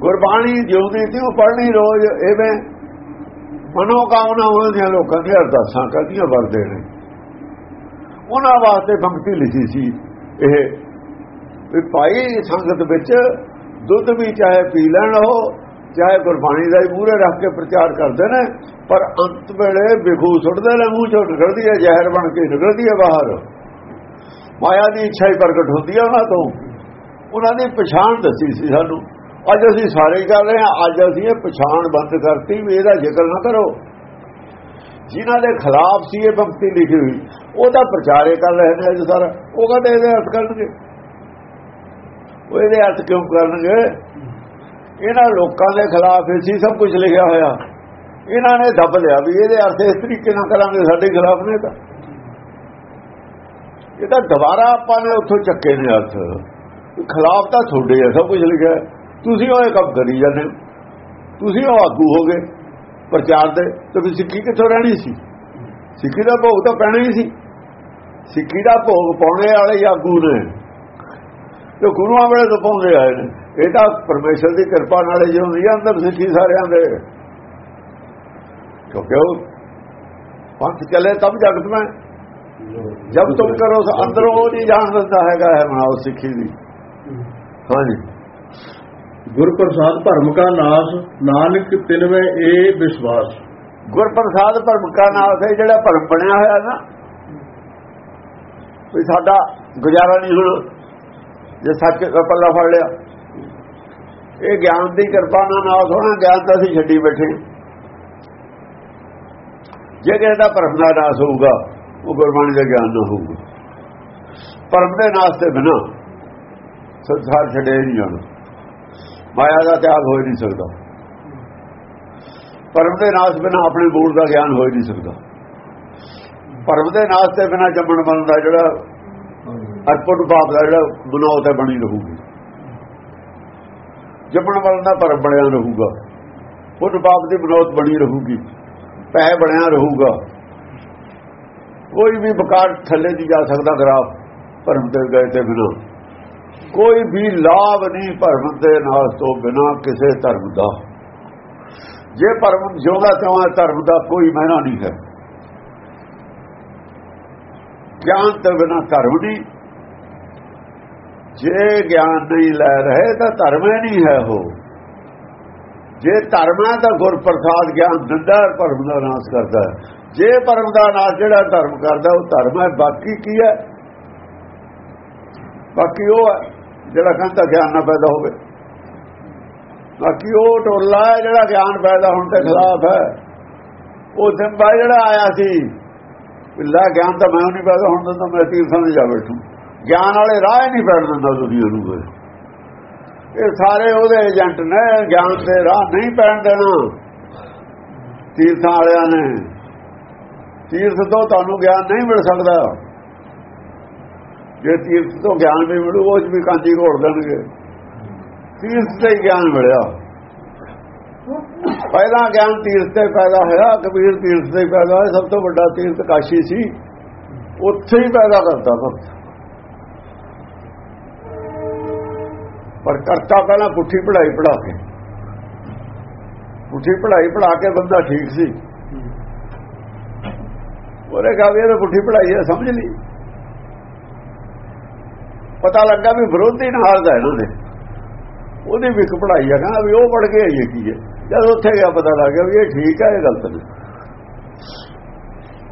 ਗੁਰਬਾਣੀ ਜਿਉਂਦੀ ਸੀ, ਉਹ ਪੜ੍ਹਨੀ ਰੋਜ਼ ਐਵੇਂ ਮਨੋ ਕਾਮਨਾ ਉਹਨਾਂ ਦੀਆਂ ਲੋਕਾਂ ਦੀਆਂ ਅਰਦਾਸਾਂ ਕਰਦੀਆਂ ਵਰਦੇ ਨੇ। ਉਹਨਾਂ ਵਾਸਤੇ ਪੰਕਤੀ ਲਿਖੀ ਸੀ ਇਹ ਵੀ ਭਾਈ ਸੰਗਤ ਵਿੱਚ ਦੁੱਧ ਵੀ ਚਾਹੇ ਪੀ ਲੈਣ ਉਹ, ਚਾਹੇ ਗੁਰਬਾਣੀ ਦਾ ਹੀ ਮੂਹਰੇ ਰੱਖ ਕੇ ਪ੍ਰਚਾਰ ਕਰਦੇ ਨੇ, ਪਰ ਅੰਤ ਵੇਲੇ ਵਿਖੂ ਸੁੱਟਦੇ ਨੇ, ਮੂੰਹ ਚੋਂ ਨਿਕਲਦੀ ਹੈ, ਜ਼ਹਿਰ ਬਣ ਕੇ ਨਿਕਲਦੀ ਹੈ ਬਾਹਰ। ਮਾਇਆ ਦੀ ਇੱਛਾ ਹੀ ਪ੍ਰਗਟ ਹੁੰਦੀ ਹੈ ਉਹਨਾਂ ਤੋਂ। ਉਹਨਾਂ ਦੀ ਪਛਾਣ ਦੱਸੀ ਸੀ ਸਾਨੂੰ। ਅੱਜ ਅਸੀਂ ਸਾਰੇ ਕਰ ਰਹੇ ਹਾਂ, ਅੱਜ ਅਸੀਂ ਇਹ ਪਛਾਣ ਬੰਦ ਕਰਤੀ ਵੀ ਇਹਦਾ ਜ਼ਿਕਰ ਨਾ ਕਰੋ। ਜਿਨ੍ਹਾਂ ਦੇ ਖਿਲਾਫ ਸੀ ਇਹ ਭਗਤੀ ਲਿਖੀ ਹੋਈ ਉਹਦਾ ਪ੍ਰਚਾਰ ਇਹ ਕਰ ਰਹੇ ਨੇ ਅੱਜ ਸਾਰਾ। ਉਹ ਕਹਿੰਦੇ ਇਹਦੇ ਅਰਥ ਕਰਨਗੇ। ਉਹ ਇਹਦੇ ਅਰਥ ਕਿਉਂ ਕਰਨਗੇ? ਇਹਨਾਂ ਲੋਕਾਂ ਦੇ ਖਿਲਾਫ ਸੀ, ਸਭ ਕੁਝ ਲਿਖਿਆ ਹੋਇਆ। ਇਹਨਾਂ ਨੇ ਦੱਬ ਲਿਆ ਵੀ ਇਹਦੇ ਅਰਥ ਇਸ ਤਰੀਕੇ ਨਾਲ ਕਰਾਂਗੇ, ਸਾਡੇ ਖਿਲਾਫ ਨੇ ਤਾਂ। ਇਹ ਤਾਂ ਦੁਬਾਰਾ ਆਪਾਂ ਨੇ ਉੱਥੋਂ ਚੱਕੇ ਨੇ ਅਰਥ ਖਿਲਾਫ ਤਾਂ ਤੁਹਾਡੇ ਆ, ਸਭ ਕੁਝ ਲਿਖਿਆ। ਤੁਸੀਂ ਉਹ ਕੰਮ ਕਰੀ ਜਾਂਦੇ ਤੁਸੀਂ ਉਹ ਆਗੂ ਹੋ ਗਏ ਪ੍ਰਚਾਰ ਦੇ। ਤੇ ਸਿੱਖੀ ਕਿੱਥੋਂ ਰਹਿਣੀ ਸੀ? ਸਿੱਖੀ ਦਾ ਭੋਗ ਤਾਂ ਪੈਣਾ ਹੀ ਸੀ। ਸਿੱਖੀ ਦਾ ਭੋਗ ਪਾਉਣੇ ਵਾਲੇ ਆਗੂ ਨੇ। ਤੇ ਗੁਰੂਆਂ ਵੇਲੇ ਤੋਂ ਪਾਉਂਦੇ ਆਏ ਨੇ। ਇਹ ਤਾਂ ਪਰਮੇਸ਼ਰ ਦੀ ਕਿਰਪਾ ਨਾਲ ਜਿਉਂਦੀ ਹੁੰਦੀ ਆ ਅੰਦਰ ਸਿੱਖੀ ਸਾਰਿਆਂ ਦੇ। ਕਿਉਂਕਿ ਉਹ ਪੰਥ ਚਲੇ ਤਬ ਜਗਤ ਮੈਂ। ਜਦ ਤੁਮ ਕਰੋ ਅੰਦਰੋਂ ਉਹ ਨਹੀਂ ਜਾਣ ਦਿੰਦਾ ਹੈਗਾ ਹੈ ਮਨਾਓ ਸਿੱਖੀ ਦੀ। ਹਾਂਜੀ। ਗੁਰ ਪ੍ਰਸਾਦ ਭਰਮ ਕਾ ਨਾਸ, ਨਾਨਕ ਤਿਨਵੇਂ ਇਹ ਵਿਸ਼ਵਾਸ। ਗੁਰ ਪ੍ਰਸਾਦ ਭਰਮ ਕਾ ਨਾਸ ਹੈ, ਜਿਹੜਾ ਭਰਮ ਬਣਿਆ ਹੋਇਆ ਨਾ। ਕੋਈ ਸਾਡਾ ਗੁਜ਼ਾਰਾ ਨਹੀਂ ਹੁਣ, ਜੇ ਸੱਚ ਦਾ ਪੱਲਾ ਫੜ ਲਿਆ। ਇਹ ਗਿਆਨ ਦੀ ਕਿਰਪਾ ਨਾਲ ਨਾ ਹੋਣਾ, ਗਿਆਨ ਤਾਂ ਅਸੀਂ ਛੱਡੀ ਬੈਠੇ ਜੇ ਕਿਸੇ ਦਾ ਭਰਮ ਦਾ ਨਾਸ ਹੋਊਗਾ, ਉਹ ਗੁਰਬਾਣੀ ਦਾ ਗਿਆਨ ਨਾ ਹੋਊਗਾ। ਭਰਮ ਦੇ ਨਾਸ ਤੇ ਬਿਨਾ ਸੰਸਾਰ ਛੱਡੇ ਨਹੀਂ ਜਾਣਾ। ਮਾਇਆ ਦਾ ਤਿਆਗ ਹੋ ਹੀ ਨਹੀਂ ਸਕਦਾ। ਭਰਮ ਦੇ ਨਾਸ ਬਿਨਾ ਆਪਣੇ ਮੂਲ ਦਾ ਗਿਆਨ ਹੋ ਹੀ ਨਹੀਂ ਸਕਦਾ। ਭਰਮ ਦੇ ਨਾਸ ਤੇ ਬਿਨਾ ਜੰਮਣ ਮਰਨ ਦਾ ਜਿਹੜਾ ਅਰਪਣ ਪਾਪ ਦਾ ਜਿਹੜਾ ਗੁਨਾਹ ਤੇ ਬਣੀ ਰਹੂਗੀ। ਜੰਮਣ ਮਰਨ ਦਾ ਭਰਮ ਬਣਿਆ ਰਹੂਗਾ। ਪੁੱਤ ਪਾਪ ਦੀ ਬਨੌਤ ਬਣੀ ਰਹੂਗੀ। ਪੈ ਬਣਿਆ ਰਹੂਗਾ। ਕੋਈ ਵੀ ਬਕਾਰ ਥੱਲੇ ਨਹੀਂ ਜਾ ਸਕਦਾ ਗਰਾਫ ਭਰਮ ਤੇ ਗਏ ਤੇ ਬਿਨਾ। ਕੋਈ ਵੀ ਲਾਭ ਨਹੀਂ ਭਰਮ ਦੇ ਨਾਲ ਤੋਂ ਬਿਨਾ ਕਿਸੇ ਧਰਮ ਦਾ। ਜੇ ਭਰਮ ਜਿਉਂਦਾ ਤਿਉਂ ਹੈ, ਧਰਮ ਦਾ ਕੋਈ ਮਹਿਨਾ ਨਹੀਂ ਹੈ। ਗਿਆਨ ਤੋਂ ਬਿਨਾ ਧਰਮ ਨਹੀਂ। ਜੇ ਗਿਆਨ ਨਹੀਂ ਲੈ ਰਹੇ ਤਾਂ ਧਰਮ ਹੀ ਨਹੀਂ ਹੈ ਉਹ। ਜੇ ਧਰਮ ਹੈ ਤਾਂ ਗੁਰ ਪ੍ਰਸਾਦ ਗਿਆਨ ਦਿੰਦਾ ਭਰਮ ਦਾ ਨਾਸ਼ ਕਰਦਾ ਜੇ ਭਰਮ ਦਾ ਨਾਸ਼ ਜਿਹੜਾ ਧਰਮ ਕਰਦਾ, ਉਹ ਧਰਮ ਹੈ। ਬਾਕੀ ਕੀ ਹੈ? ਬਾਕੀ ਉਹ ਹੈ, ਜਿਹੜਾ ਕਹਿੰਦਾ ਗਿਆਨ ਨਾ ਪੈਦਾ ਹੋਵੇ। ਬਾਕੀ ਉਹ ਟੋਲਾ ਹੈ, ਜਿਹੜਾ ਗਿਆਨ ਪੈਦਾ ਹੋਣ ਦੇ ਖਿਲਾਫ ਹੈ। ਉਹ ਦਿੰਬਾ ਜਿਹੜਾ ਆਇਆ ਸੀ ਬਿੱਲਾ ਗਿਆਨ ਤਾਂ ਮੈਂ ਨਹੀਂ ਪੈਦਾ ਹੋਣ ਦਿੰਦਾ, ਮੈਂ ਤੀਰਥਾਂ ਤੇ ਜਾ ਬੈਠੂ। ਗਿਆਨ ਵਾਲੇ ਰਾਹ ਹੀ ਨਹੀਂ ਪੈਣ ਦਿੰਦਾ ਦੁਨੀਆ ਨੂੰ ਇਹ ਸਾਰੇ ਉਹਦੇ ਏਜੰਟ ਨੇ, ਗਿਆਨ ਦੇ ਰਾਹ ਨਹੀਂ ਪੈਣ ਦੇਣਾ। ਤੀਰਥਾਂ ਵਾਲਿਆਂ ਨੇ। ਤੀਰਥ ਤੋਂ ਤੁਹਾਨੂੰ ਗਿਆਨ ਨਹੀਂ ਮਿਲ ਸਕਦਾ। ਜੇ ਤੀਰਥ ਤੋਂ ਗਿਆਨ ਵੀ ਮਿਲੂ, ਉਹ 'ਚ ਵੀ ਕਾਂਜੀ ਘੋੜ ਦੇਣਗੇ। ਤੀਰਥ ਤੇ ਗਿਆਨ ਮਿਲਿਆ। ਪਹਿਲਾ ਗਿਆਨ ਤੀਰਥ ਤੇ ਪੈਦਾ ਹੋਇਆ, ਕਬੀਰ ਤੀਰਥ ਤੇ ਪੈਦਾ ਹੋਇਆ। ਸਭ ਤੋਂ ਵੱਡਾ ਤੀਰਥ ਕਾਸ਼ੀ ਸੀ। ਉੱਥੇ ਹੀ ਪੈਦਾ ਕਰਤਾ ਭਗਤ। ਪਰ ਕਰਤਾ ਪਹਿਲਾਂ ਪੁੱਠੀ ਪੜ੍ਹਾਈ ਪੜ੍ਹਾ ਕੇ। ਪੁੱਠੀ ਪੜ੍ਹਾਈ ਪੜ੍ਹਾ ਕੇ ਬੰਦਾ ਠੀਕ ਸੀ। ਉਹਨੇ ਕਹਾ ਵੀ ਇਹ ਪੁੱਠੀ ਪੜ੍ਹਾਈ ਹੈ, ਸਮਝ ਲਈ। ਪਤਾ ਲੱਗਾ ਵੀ ਵਿਰੋਧੀ ਨਾਲ ਹਾਰਦਾ ਇਹਨਾਂ ਨੇ ਉਹਦੀ ਵੀ ਇੱਕ ਪੜ੍ਹਾਈ ਹੈ ਕਹਿੰਦਾ ਵੀ ਉਹ ਪੜ੍ਹ ਕੇ ਆਈ ਕੀ ਹੈ। ਜਦ ਉੱਥੇ ਗਿਆ ਪਤਾ ਲੱਗ ਗਿਆ ਵੀ ਇਹ ਠੀਕ ਹੈ ਇਹ ਗਲਤ ਨਹੀਂ।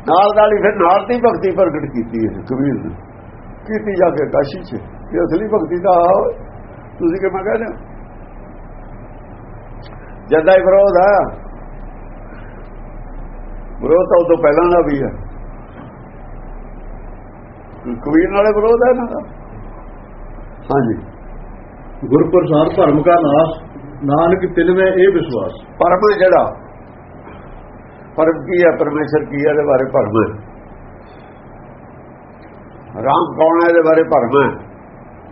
ਨਾਲ ਨਾਲ ਹੀ ਫਿਰ ਨਾਲ ਦੀ ਭਗਤੀ ਪ੍ਰਗਟ ਕੀਤੀ ਇਸ ਕਬੀਰ ਨੇ। ਕੀਤੀ ਜਾ ਕੇ ਕਾਸ਼ੀ 'ਚ ਇਹ ਅਸਲੀ ਭਗਤੀ ਦਾ ਤੁਸੀਂ ਕਿਵੇਂ ਕਹਿੰਦੇ ਹੋ? ਜਦਾਂ ਹੀ ਵਿਰੋਧ ਆ, ਵਿਰੋਧ ਤਾਂ ਉਦੋਂ ਪਹਿਲਾਂ ਦਾ ਵੀ ਹੈ ਕਬੀਰ ਨਾਲੇ ਵਿਰੋਧ ਹੈ ਇਹਨਾਂ ਦਾ। ਹਾਂਜੀ। ਗੁਰ ਪ੍ਰਸਾਦ ਭਰਮ ਕਾ ਨਾਸ਼ ਨਾਨਕ ਤਿਲ ਮੈਂ ਇਹ ਵਿਸ਼ਵਾਸ। ਪਰਮ ਜਿਹੜਾ ਪਰਮ ਕੀ ਹੈ ਪਰਮੇਸ਼ਰ ਕੀ ਹੈ ਇਹਦੇ ਬਾਰੇ ਭਰਮ ਹੈ। ਰਾਮ ਕੌਣ ਹੈ ਇਹਦੇ ਬਾਰੇ ਭਰਮ ਹੈ।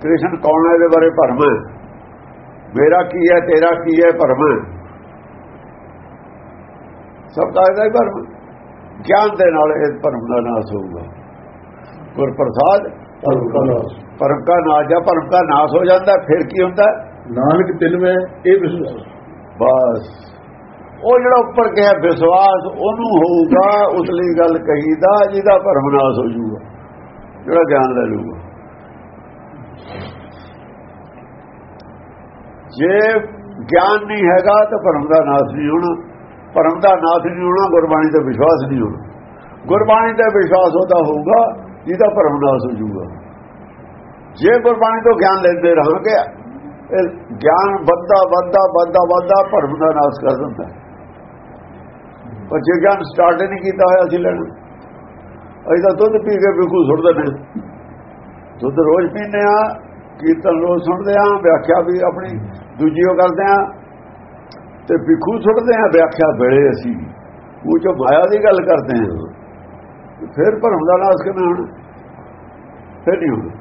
ਕ੍ਰਿਸ਼ਨ ਕੌਣ ਹੈ ਇਹਦੇ ਬਾਰੇ ਭਰਮ ਹੈ। ਮੇਰਾ ਕੀ ਹੈ ਤੇਰਾ ਕੀ ਹੈ ਭਰਮ ਹੈ। ਸਭ ਦਾ ਇਹਦਾ ਹੀ ਭਰਮ ਗਿਆਨ ਦੇ ਨਾਲ ਇਹ ਭਰਮ ਦਾ ਨਾਸ ਹੋਊਗਾ। ਗੁਰ ਪ੍ਰਸਾਦ ਭਰਮ ਕਾ ਨਾਸ਼। ਭਰਮ ਦਾ ਨਾਸ਼ ਜਾਂ ਭਰਮ ਦਾ ਨਾਸ ਹੋ ਜਾਂਦਾ ਫਿਰ ਕੀ ਹੁੰਦਾ? ਨਾਨਕ ਤਿਲ ਮੈਂ ਇਹ ਵਿਸ਼ਵਾਸ। ਬਸ। ਉਹ ਜਿਹੜਾ ਉੱਪਰ ਗਿਆ ਵਿਸ਼ਵਾਸ ਉਹਨੂੰ ਹੋਊਗਾ ਉਸਲੀ ਗੱਲ ਕਹੀਦਾ ਜਿਹਦਾ ਭਰਮ ਨਾਸ ਹੋ ਜਾਊਗਾ ਜਿਹੜਾ ਗਿਆਨ ਲੈ ਲੂਗਾ ਜੇ ਗਿਆਨ ਨਹੀਂ ਹੈਗਾ ਤਾਂ ਭਰਮ ਦਾ ਨਾਸ ਨਹੀਂ ਹੋਣਾ। ਭਰਮ ਦਾ ਨਾਸ ਨਹੀਂ ਹੋਣਾ ਗੁਰਬਾਣੀ ਤੇ ਵਿਸ਼ਵਾਸ ਨਹੀਂ ਹੋਣਾ। ਗੁਰਬਾਣੀ ਤੇ ਵਿਸ਼ਵਾਸ ਉਹਦਾ ਹੋਊਗਾ ਜਿਹਦਾ ਭਰਮ ਨਾਸ ਹੋ ਜਾਊਗਾ ਜੇ ਗੁਰਬਾਣੀ ਤੋਂ ਗਿਆਨ ਲੈਂਦੇ ਰਹਾਂਗੇ ਇਹ ਗਿਆਨ ਵੱਧਦਾ ਵੱਧਦਾ ਵੱਧਦਾ ਵੱਧਦਾ ਭਰਮ ਦਾ ਨਾਸ ਕਰ ਦਿੰਦਾ ਹੈ। ਪਰ ਜੇ ਗਿਆਨ ਸਟਾਰਟ ਨਹੀਂ ਕੀਤਾ ਹੋਇਆ ਸੀ ਲੈਣਾ। ਅਸੀਂ ਤਾਂ ਦੁੱਧ ਪੀ ਕੇ ਬਿਲਕੁਲ ਸੁੱਟਦੇ ਨੇ। ਦੁੱਧ ਰੋਜ਼ ਪੀਂਦੇ ਆ ਕੀਰਤਨ ਰੋਜ਼ ਸੁਣਦੇ ਆ ਵਿਆਖਿਆ ਵੀ ਆਪਣੀ ਦੂਜੀ ਉਹ ਕਰਦੇ ਆ ਤੇ ਬਿਖੂ ਸੁੱਟਦੇ ਆ ਵਿਆਖਿਆ ਵੇਲੇ ਅਸੀਂ ਉਹ ਜੋ ਮਾਇਆ ਦੀ ਗੱਲ ਕਰਦੇ ਆ ਫਿਰ ਭਰਮ ਦਾ ਨਾਸ ਕਿਵੇਂ ਹੋਣਾ। ਫਿਰ ਨਹੀਂ ਹੋਣਾ